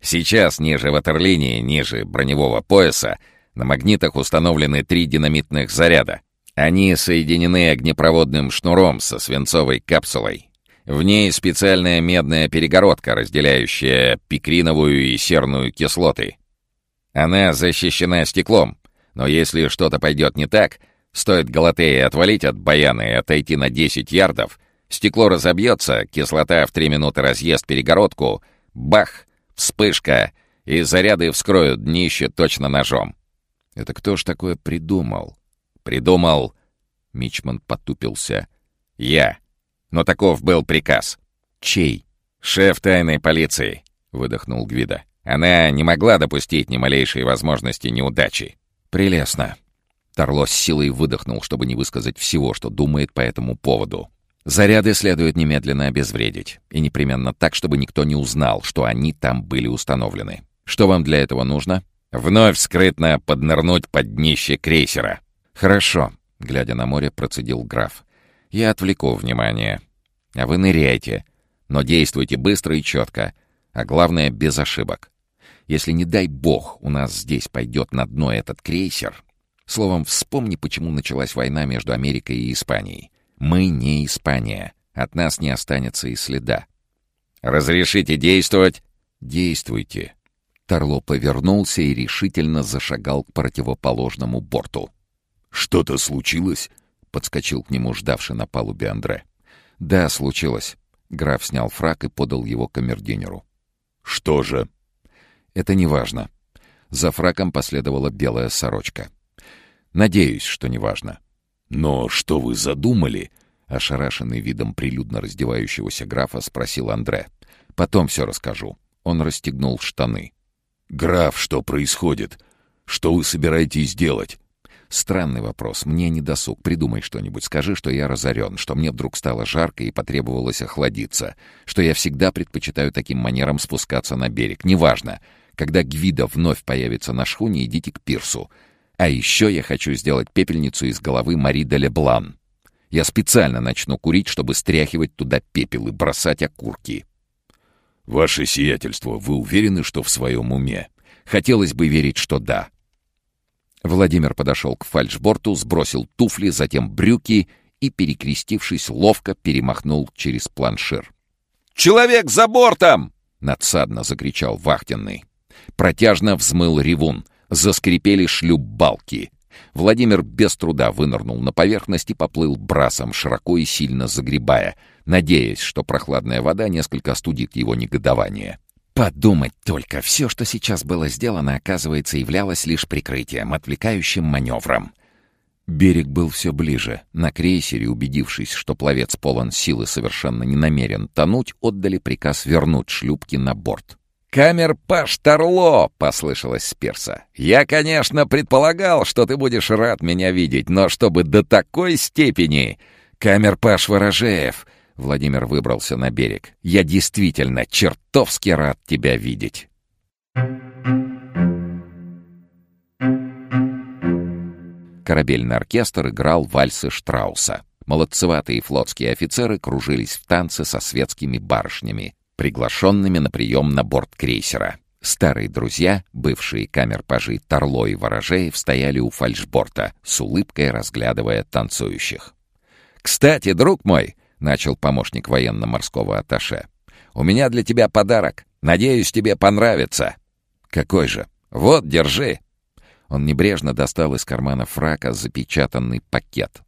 Сейчас ниже ватерлинии, ниже броневого пояса, на магнитах установлены три динамитных заряда. Они соединены огнепроводным шнуром со свинцовой капсулой. В ней специальная медная перегородка, разделяющая пикриновую и серную кислоты. Она защищена стеклом, но если что-то пойдет не так, стоит Галатее отвалить от баяна и отойти на 10 ярдов, стекло разобьется, кислота в 3 минуты разъест перегородку, бах, вспышка, и заряды вскроют днище точно ножом. Это кто ж такое придумал? Придумал... Мичман потупился. Я. Но таков был приказ. Чей? Шеф тайной полиции, выдохнул Гвида. Она не могла допустить ни малейшей возможности неудачи. Прелестно. Торло с силой выдохнул, чтобы не высказать всего, что думает по этому поводу. Заряды следует немедленно обезвредить. И непременно так, чтобы никто не узнал, что они там были установлены. Что вам для этого нужно? Вновь скрытно поднырнуть под днище крейсера. Хорошо, глядя на море, процедил граф. Я отвлеку внимание. А вы ныряйте. Но действуйте быстро и четко. А главное, без ошибок. Если, не дай бог, у нас здесь пойдет на дно этот крейсер... Словом, вспомни, почему началась война между Америкой и Испанией. Мы не Испания. От нас не останется и следа. «Разрешите действовать?» «Действуйте». Торло повернулся и решительно зашагал к противоположному борту. «Что-то случилось?» — подскочил к нему ждавший на палубе Андре. «Да, случилось». Граф снял фраг и подал его камердинеру. «Что же?» Это не важно. За фраком последовала белая сорочка. Надеюсь, что не важно. «Но что вы задумали?» — ошарашенный видом прилюдно раздевающегося графа спросил Андре. «Потом все расскажу». Он расстегнул штаны. «Граф, что происходит? Что вы собираетесь делать?» «Странный вопрос. Мне не досуг. Придумай что-нибудь. Скажи, что я разорен, что мне вдруг стало жарко и потребовалось охладиться, что я всегда предпочитаю таким манером спускаться на берег. Неважно. Когда Гвида вновь появится на шхуне, идите к пирсу. А еще я хочу сделать пепельницу из головы Мари де Леблан. Я специально начну курить, чтобы стряхивать туда пепел и бросать окурки. «Ваше сиятельство, вы уверены, что в своем уме?» «Хотелось бы верить, что да». Владимир подошел к фальшборту, сбросил туфли, затем брюки и, перекрестившись, ловко перемахнул через планшир. «Человек за бортом!» — надсадно закричал вахтенный. Протяжно взмыл ревун. Заскрипели шлюп-балки. Владимир без труда вынырнул на поверхность и поплыл брасом, широко и сильно загребая, надеясь, что прохладная вода несколько остудит его негодование. Подумать только, все, что сейчас было сделано, оказывается, являлось лишь прикрытием, отвлекающим маневром. Берег был все ближе. На крейсере, убедившись, что пловец полон силы совершенно не намерен тонуть, отдали приказ вернуть шлюпки на борт. «Камер Паш Торло!» — послышалось с перса. «Я, конечно, предполагал, что ты будешь рад меня видеть, но чтобы до такой степени...» «Камер Паш Ворожеев!» — Владимир выбрался на берег. «Я действительно чертовски рад тебя видеть!» Корабельный оркестр играл вальсы Штрауса. Молодцеватые флотские офицеры кружились в танце со светскими барышнями, приглашенными на прием на борт крейсера. Старые друзья, бывшие камер-пажи Торло и Ворожеев, стояли у фальшборта, с улыбкой разглядывая танцующих. «Кстати, друг мой!» — начал помощник военно-морского атташе. «У меня для тебя подарок. Надеюсь, тебе понравится». «Какой же?» «Вот, держи». Он небрежно достал из кармана фрака запечатанный пакет.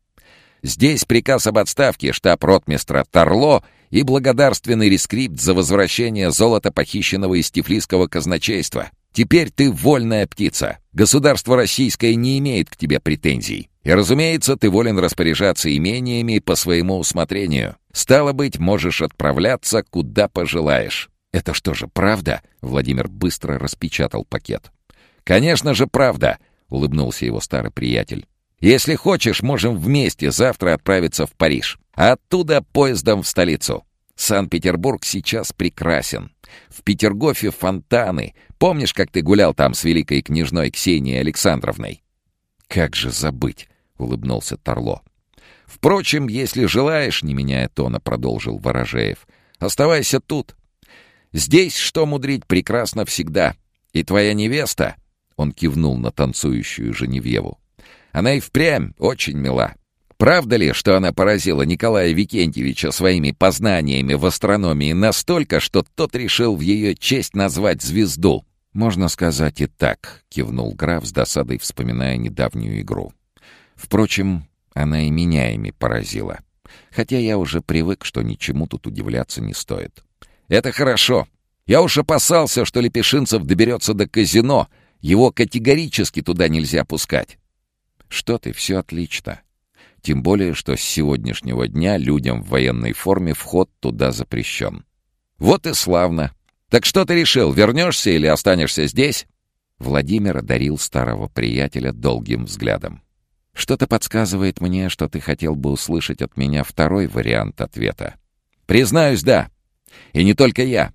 «Здесь приказ об отставке штаб-ротмистра Торло и благодарственный рескрипт за возвращение золота, похищенного из Тифлисского казначейства. Теперь ты вольная птица. Государство российское не имеет к тебе претензий. И, разумеется, ты волен распоряжаться имениями по своему усмотрению. Стало быть, можешь отправляться, куда пожелаешь». «Это что же, правда?» — Владимир быстро распечатал пакет. «Конечно же, правда!» — улыбнулся его старый приятель. «Если хочешь, можем вместе завтра отправиться в Париж, оттуда поездом в столицу. Санкт-Петербург сейчас прекрасен. В Петергофе фонтаны. Помнишь, как ты гулял там с великой княжной Ксенией Александровной?» «Как же забыть!» — улыбнулся Торло. «Впрочем, если желаешь, не меняя тона, продолжил Ворожеев, оставайся тут. Здесь что мудрить прекрасно всегда. И твоя невеста, — он кивнул на танцующую Женевьеву, — она и впрямь очень мила. Правда ли, что она поразила Николая Викентьевича своими познаниями в астрономии настолько, что тот решил в ее честь назвать звезду? «Можно сказать и так», — кивнул граф с досадой, вспоминая недавнюю игру. «Впрочем, она и меня ими поразила. Хотя я уже привык, что ничему тут удивляться не стоит. «Это хорошо. Я уж опасался, что Лепешинцев доберется до казино. Его категорически туда нельзя пускать». «Что ты, все отлично. Тем более, что с сегодняшнего дня людям в военной форме вход туда запрещен». «Вот и славно. Так что ты решил, вернешься или останешься здесь?» Владимир одарил старого приятеля долгим взглядом. «Что-то подсказывает мне, что ты хотел бы услышать от меня второй вариант ответа». «Признаюсь, да. И не только я.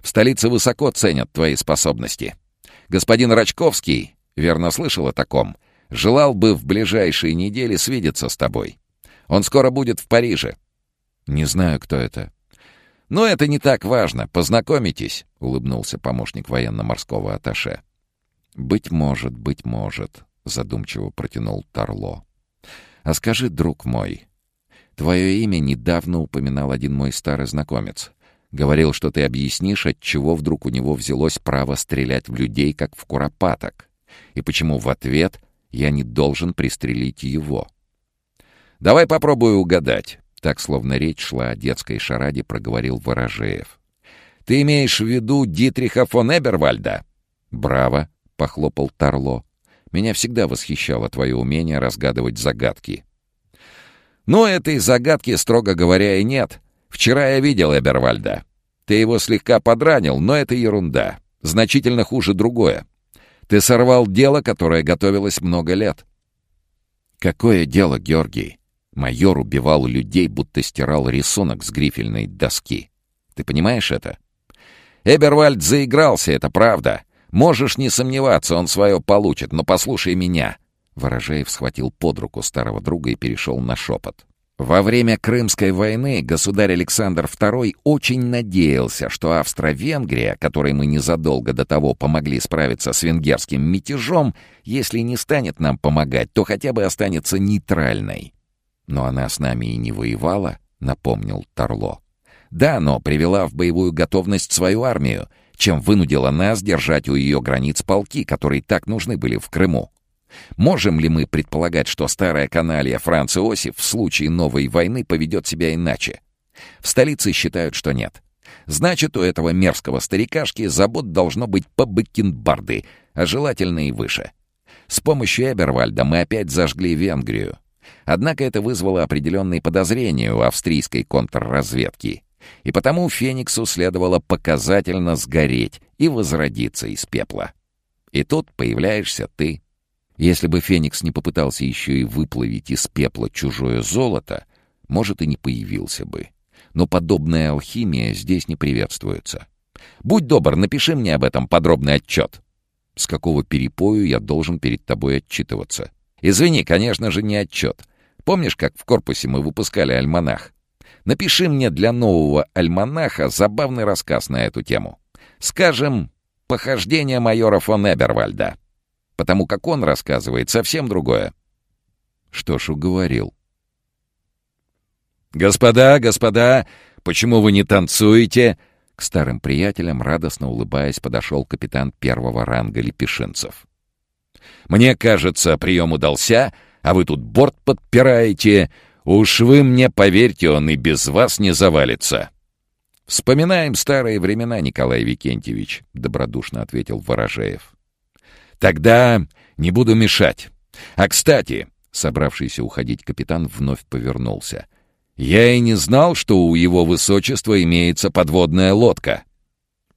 В столице высоко ценят твои способности. Господин Рачковский, верно слышал о таком, желал бы в ближайшие недели свидеться с тобой. Он скоро будет в Париже. Не знаю, кто это. Но это не так важно. Познакомитесь, улыбнулся помощник военно-морского атташе. Быть может, быть может, задумчиво протянул Тарло. А скажи, друг мой, твое имя недавно упоминал один мой старый знакомец. Говорил, что ты объяснишь, от чего вдруг у него взялось право стрелять в людей, как в куропаток, и почему в ответ я не должен пристрелить его. «Давай попробую угадать», — так, словно речь шла о детской шараде, проговорил Ворожеев. «Ты имеешь в виду Дитриха фон Эбервальда?» «Браво», — похлопал Тарло. «Меня всегда восхищало твое умение разгадывать загадки». «Ну, этой загадки, строго говоря, и нет», Вчера я видел Эбервальда. Ты его слегка подранил, но это ерунда. Значительно хуже другое. Ты сорвал дело, которое готовилось много лет. Какое дело, Георгий? Майор убивал людей, будто стирал рисунок с грифельной доски. Ты понимаешь это? Эбервальд заигрался, это правда. Можешь не сомневаться, он свое получит, но послушай меня. Ворожеев схватил под руку старого друга и перешел на шепот. Во время Крымской войны государь Александр II очень надеялся, что Австро-Венгрия, которой мы незадолго до того помогли справиться с венгерским мятежом, если не станет нам помогать, то хотя бы останется нейтральной. Но она с нами и не воевала, напомнил Торло. Да, но привела в боевую готовность свою армию, чем вынудила нас держать у ее границ полки, которые так нужны были в Крыму. Можем ли мы предполагать, что старая каналья Франц Иосиф в случае новой войны поведет себя иначе? В столице считают, что нет. Значит, у этого мерзкого старикашки забот должно быть по бакенбарды, а желательно и выше. С помощью Эбервальда мы опять зажгли Венгрию. Однако это вызвало определенные подозрения у австрийской контрразведки. И потому Фениксу следовало показательно сгореть и возродиться из пепла. И тут появляешься ты — если бы Феникс не попытался еще и выплавить из пепла чужое золото, может, и не появился бы. Но подобная алхимия здесь не приветствуется. Будь добр, напиши мне об этом подробный отчет. С какого перепою я должен перед тобой отчитываться? Извини, конечно же, не отчет. Помнишь, как в корпусе мы выпускали альманах? Напиши мне для нового альманаха забавный рассказ на эту тему. Скажем, «Похождение майора фон Эбервальда» потому как он рассказывает совсем другое. Что ж, уговорил. «Господа, господа, почему вы не танцуете?» К старым приятелям, радостно улыбаясь, подошел капитан первого ранга Лепешинцев. «Мне кажется, прием удался, а вы тут борт подпираете. Уж вы мне, поверьте, он и без вас не завалится». «Вспоминаем старые времена, Николай Викентьевич», — добродушно ответил Ворожеев. Тогда не буду мешать. А, кстати, собравшийся уходить капитан вновь повернулся. Я и не знал, что у его высочества имеется подводная лодка.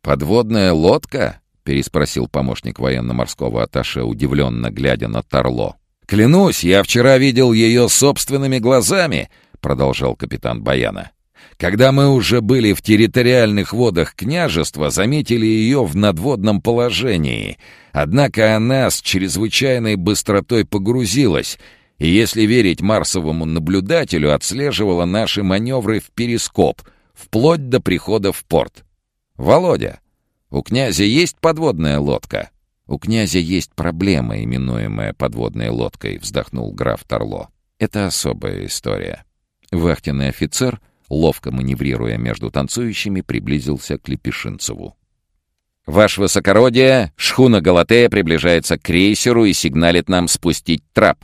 Подводная лодка? Переспросил помощник военно-морского атташе, удивленно глядя на Тарло. «Клянусь, я вчера видел ее собственными глазами», — продолжал капитан Баяна. Когда мы уже были в территориальных водах княжества, заметили ее в надводном положении. Однако она с чрезвычайной быстротой погрузилась, и, если верить марсовому наблюдателю, отслеживала наши маневры в перископ, вплоть до прихода в порт. «Володя, у князя есть подводная лодка?» «У князя есть проблема, именуемая подводной лодкой», — вздохнул граф Торло. «Это особая история». Вахтенный офицер, ловко маневрируя между танцующими, приблизился к Лепешинцеву. «Ваше высокородие, шхуна Галатея приближается к крейсеру и сигналит нам спустить трап».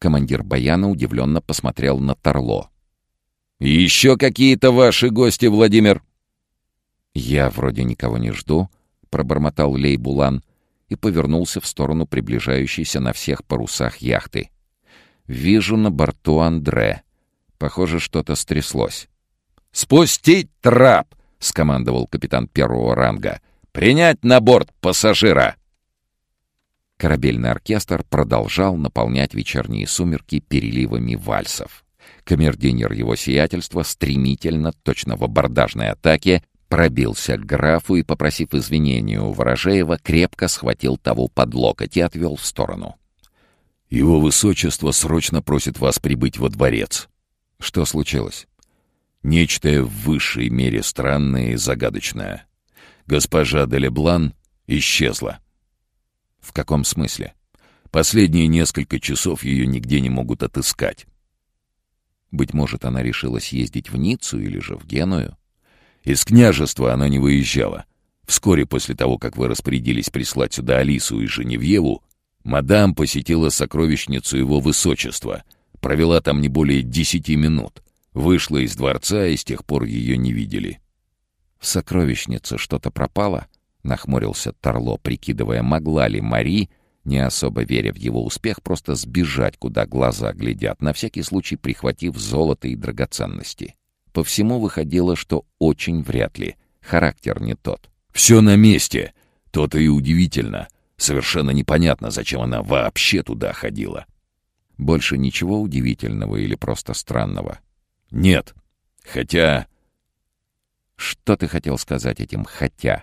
Командир Баяна удивленно посмотрел на Торло. «Еще какие-то ваши гости, Владимир?» «Я вроде никого не жду», — пробормотал Лейбулан и повернулся в сторону приближающейся на всех парусах яхты. «Вижу на борту Андре. Похоже, что-то стряслось». «Спустить трап!» — скомандовал капитан первого ранга. «Принять на борт пассажира!» Корабельный оркестр продолжал наполнять вечерние сумерки переливами вальсов. Камердинер его сиятельства стремительно, точно в абордажной атаке, пробился к графу и, попросив извинения у Ворожеева, крепко схватил того под локоть и отвел в сторону. «Его высочество срочно просит вас прибыть во дворец». «Что случилось?» «Нечто в высшей мере странное и загадочное. Госпожа де Леблан исчезла». «В каком смысле?» «Последние несколько часов ее нигде не могут отыскать». «Быть может, она решила съездить в Ниццу или же в Геную?» Из княжества она не выезжала. Вскоре после того, как вы распорядились прислать сюда Алису и Женевьеву, мадам посетила сокровищницу его высочества, провела там не более десяти минут, вышла из дворца и с тех пор ее не видели. «В сокровищнице что-то пропало?» — нахмурился Торло, прикидывая, могла ли Мари, не особо веря в его успех, просто сбежать, куда глаза глядят, на всякий случай прихватив золото и драгоценности. По всему выходило, что очень вряд ли. Характер не тот. «Все на месте. То-то и удивительно. Совершенно непонятно, зачем она вообще туда ходила». «Больше ничего удивительного или просто странного?» «Нет. Хотя...» «Что ты хотел сказать этим «хотя»?»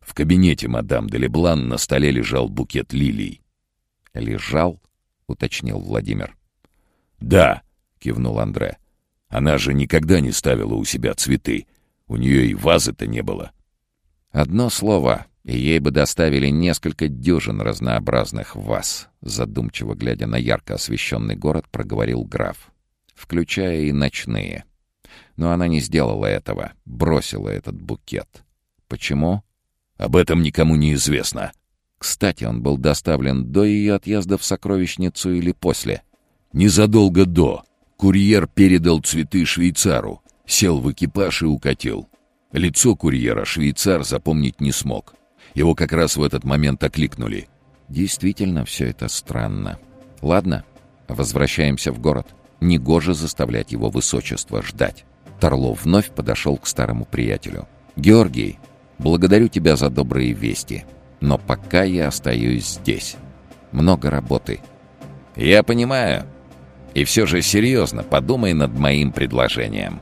В кабинете мадам де Леблан на столе лежал букет лилий. «Лежал?» — уточнил Владимир. «Да», — кивнул Андре. Она же никогда не ставила у себя цветы. У нее и вазы-то не было. Одно слово, и ей бы доставили несколько дюжин разнообразных ваз, задумчиво глядя на ярко освещенный город, проговорил граф. Включая и ночные. Но она не сделала этого, бросила этот букет. Почему? Об этом никому не известно. Кстати, он был доставлен до ее отъезда в сокровищницу или после? Незадолго до. Курьер передал цветы швейцару, сел в экипаж и укатил. Лицо курьера швейцар запомнить не смог. Его как раз в этот момент окликнули. Действительно, все это странно. Ладно, возвращаемся в город. Негоже заставлять его высочество ждать. Торлов вновь подошел к старому приятелю. «Георгий, благодарю тебя за добрые вести, но пока я остаюсь здесь. Много работы». «Я понимаю», и все же серьезно подумай над моим предложением.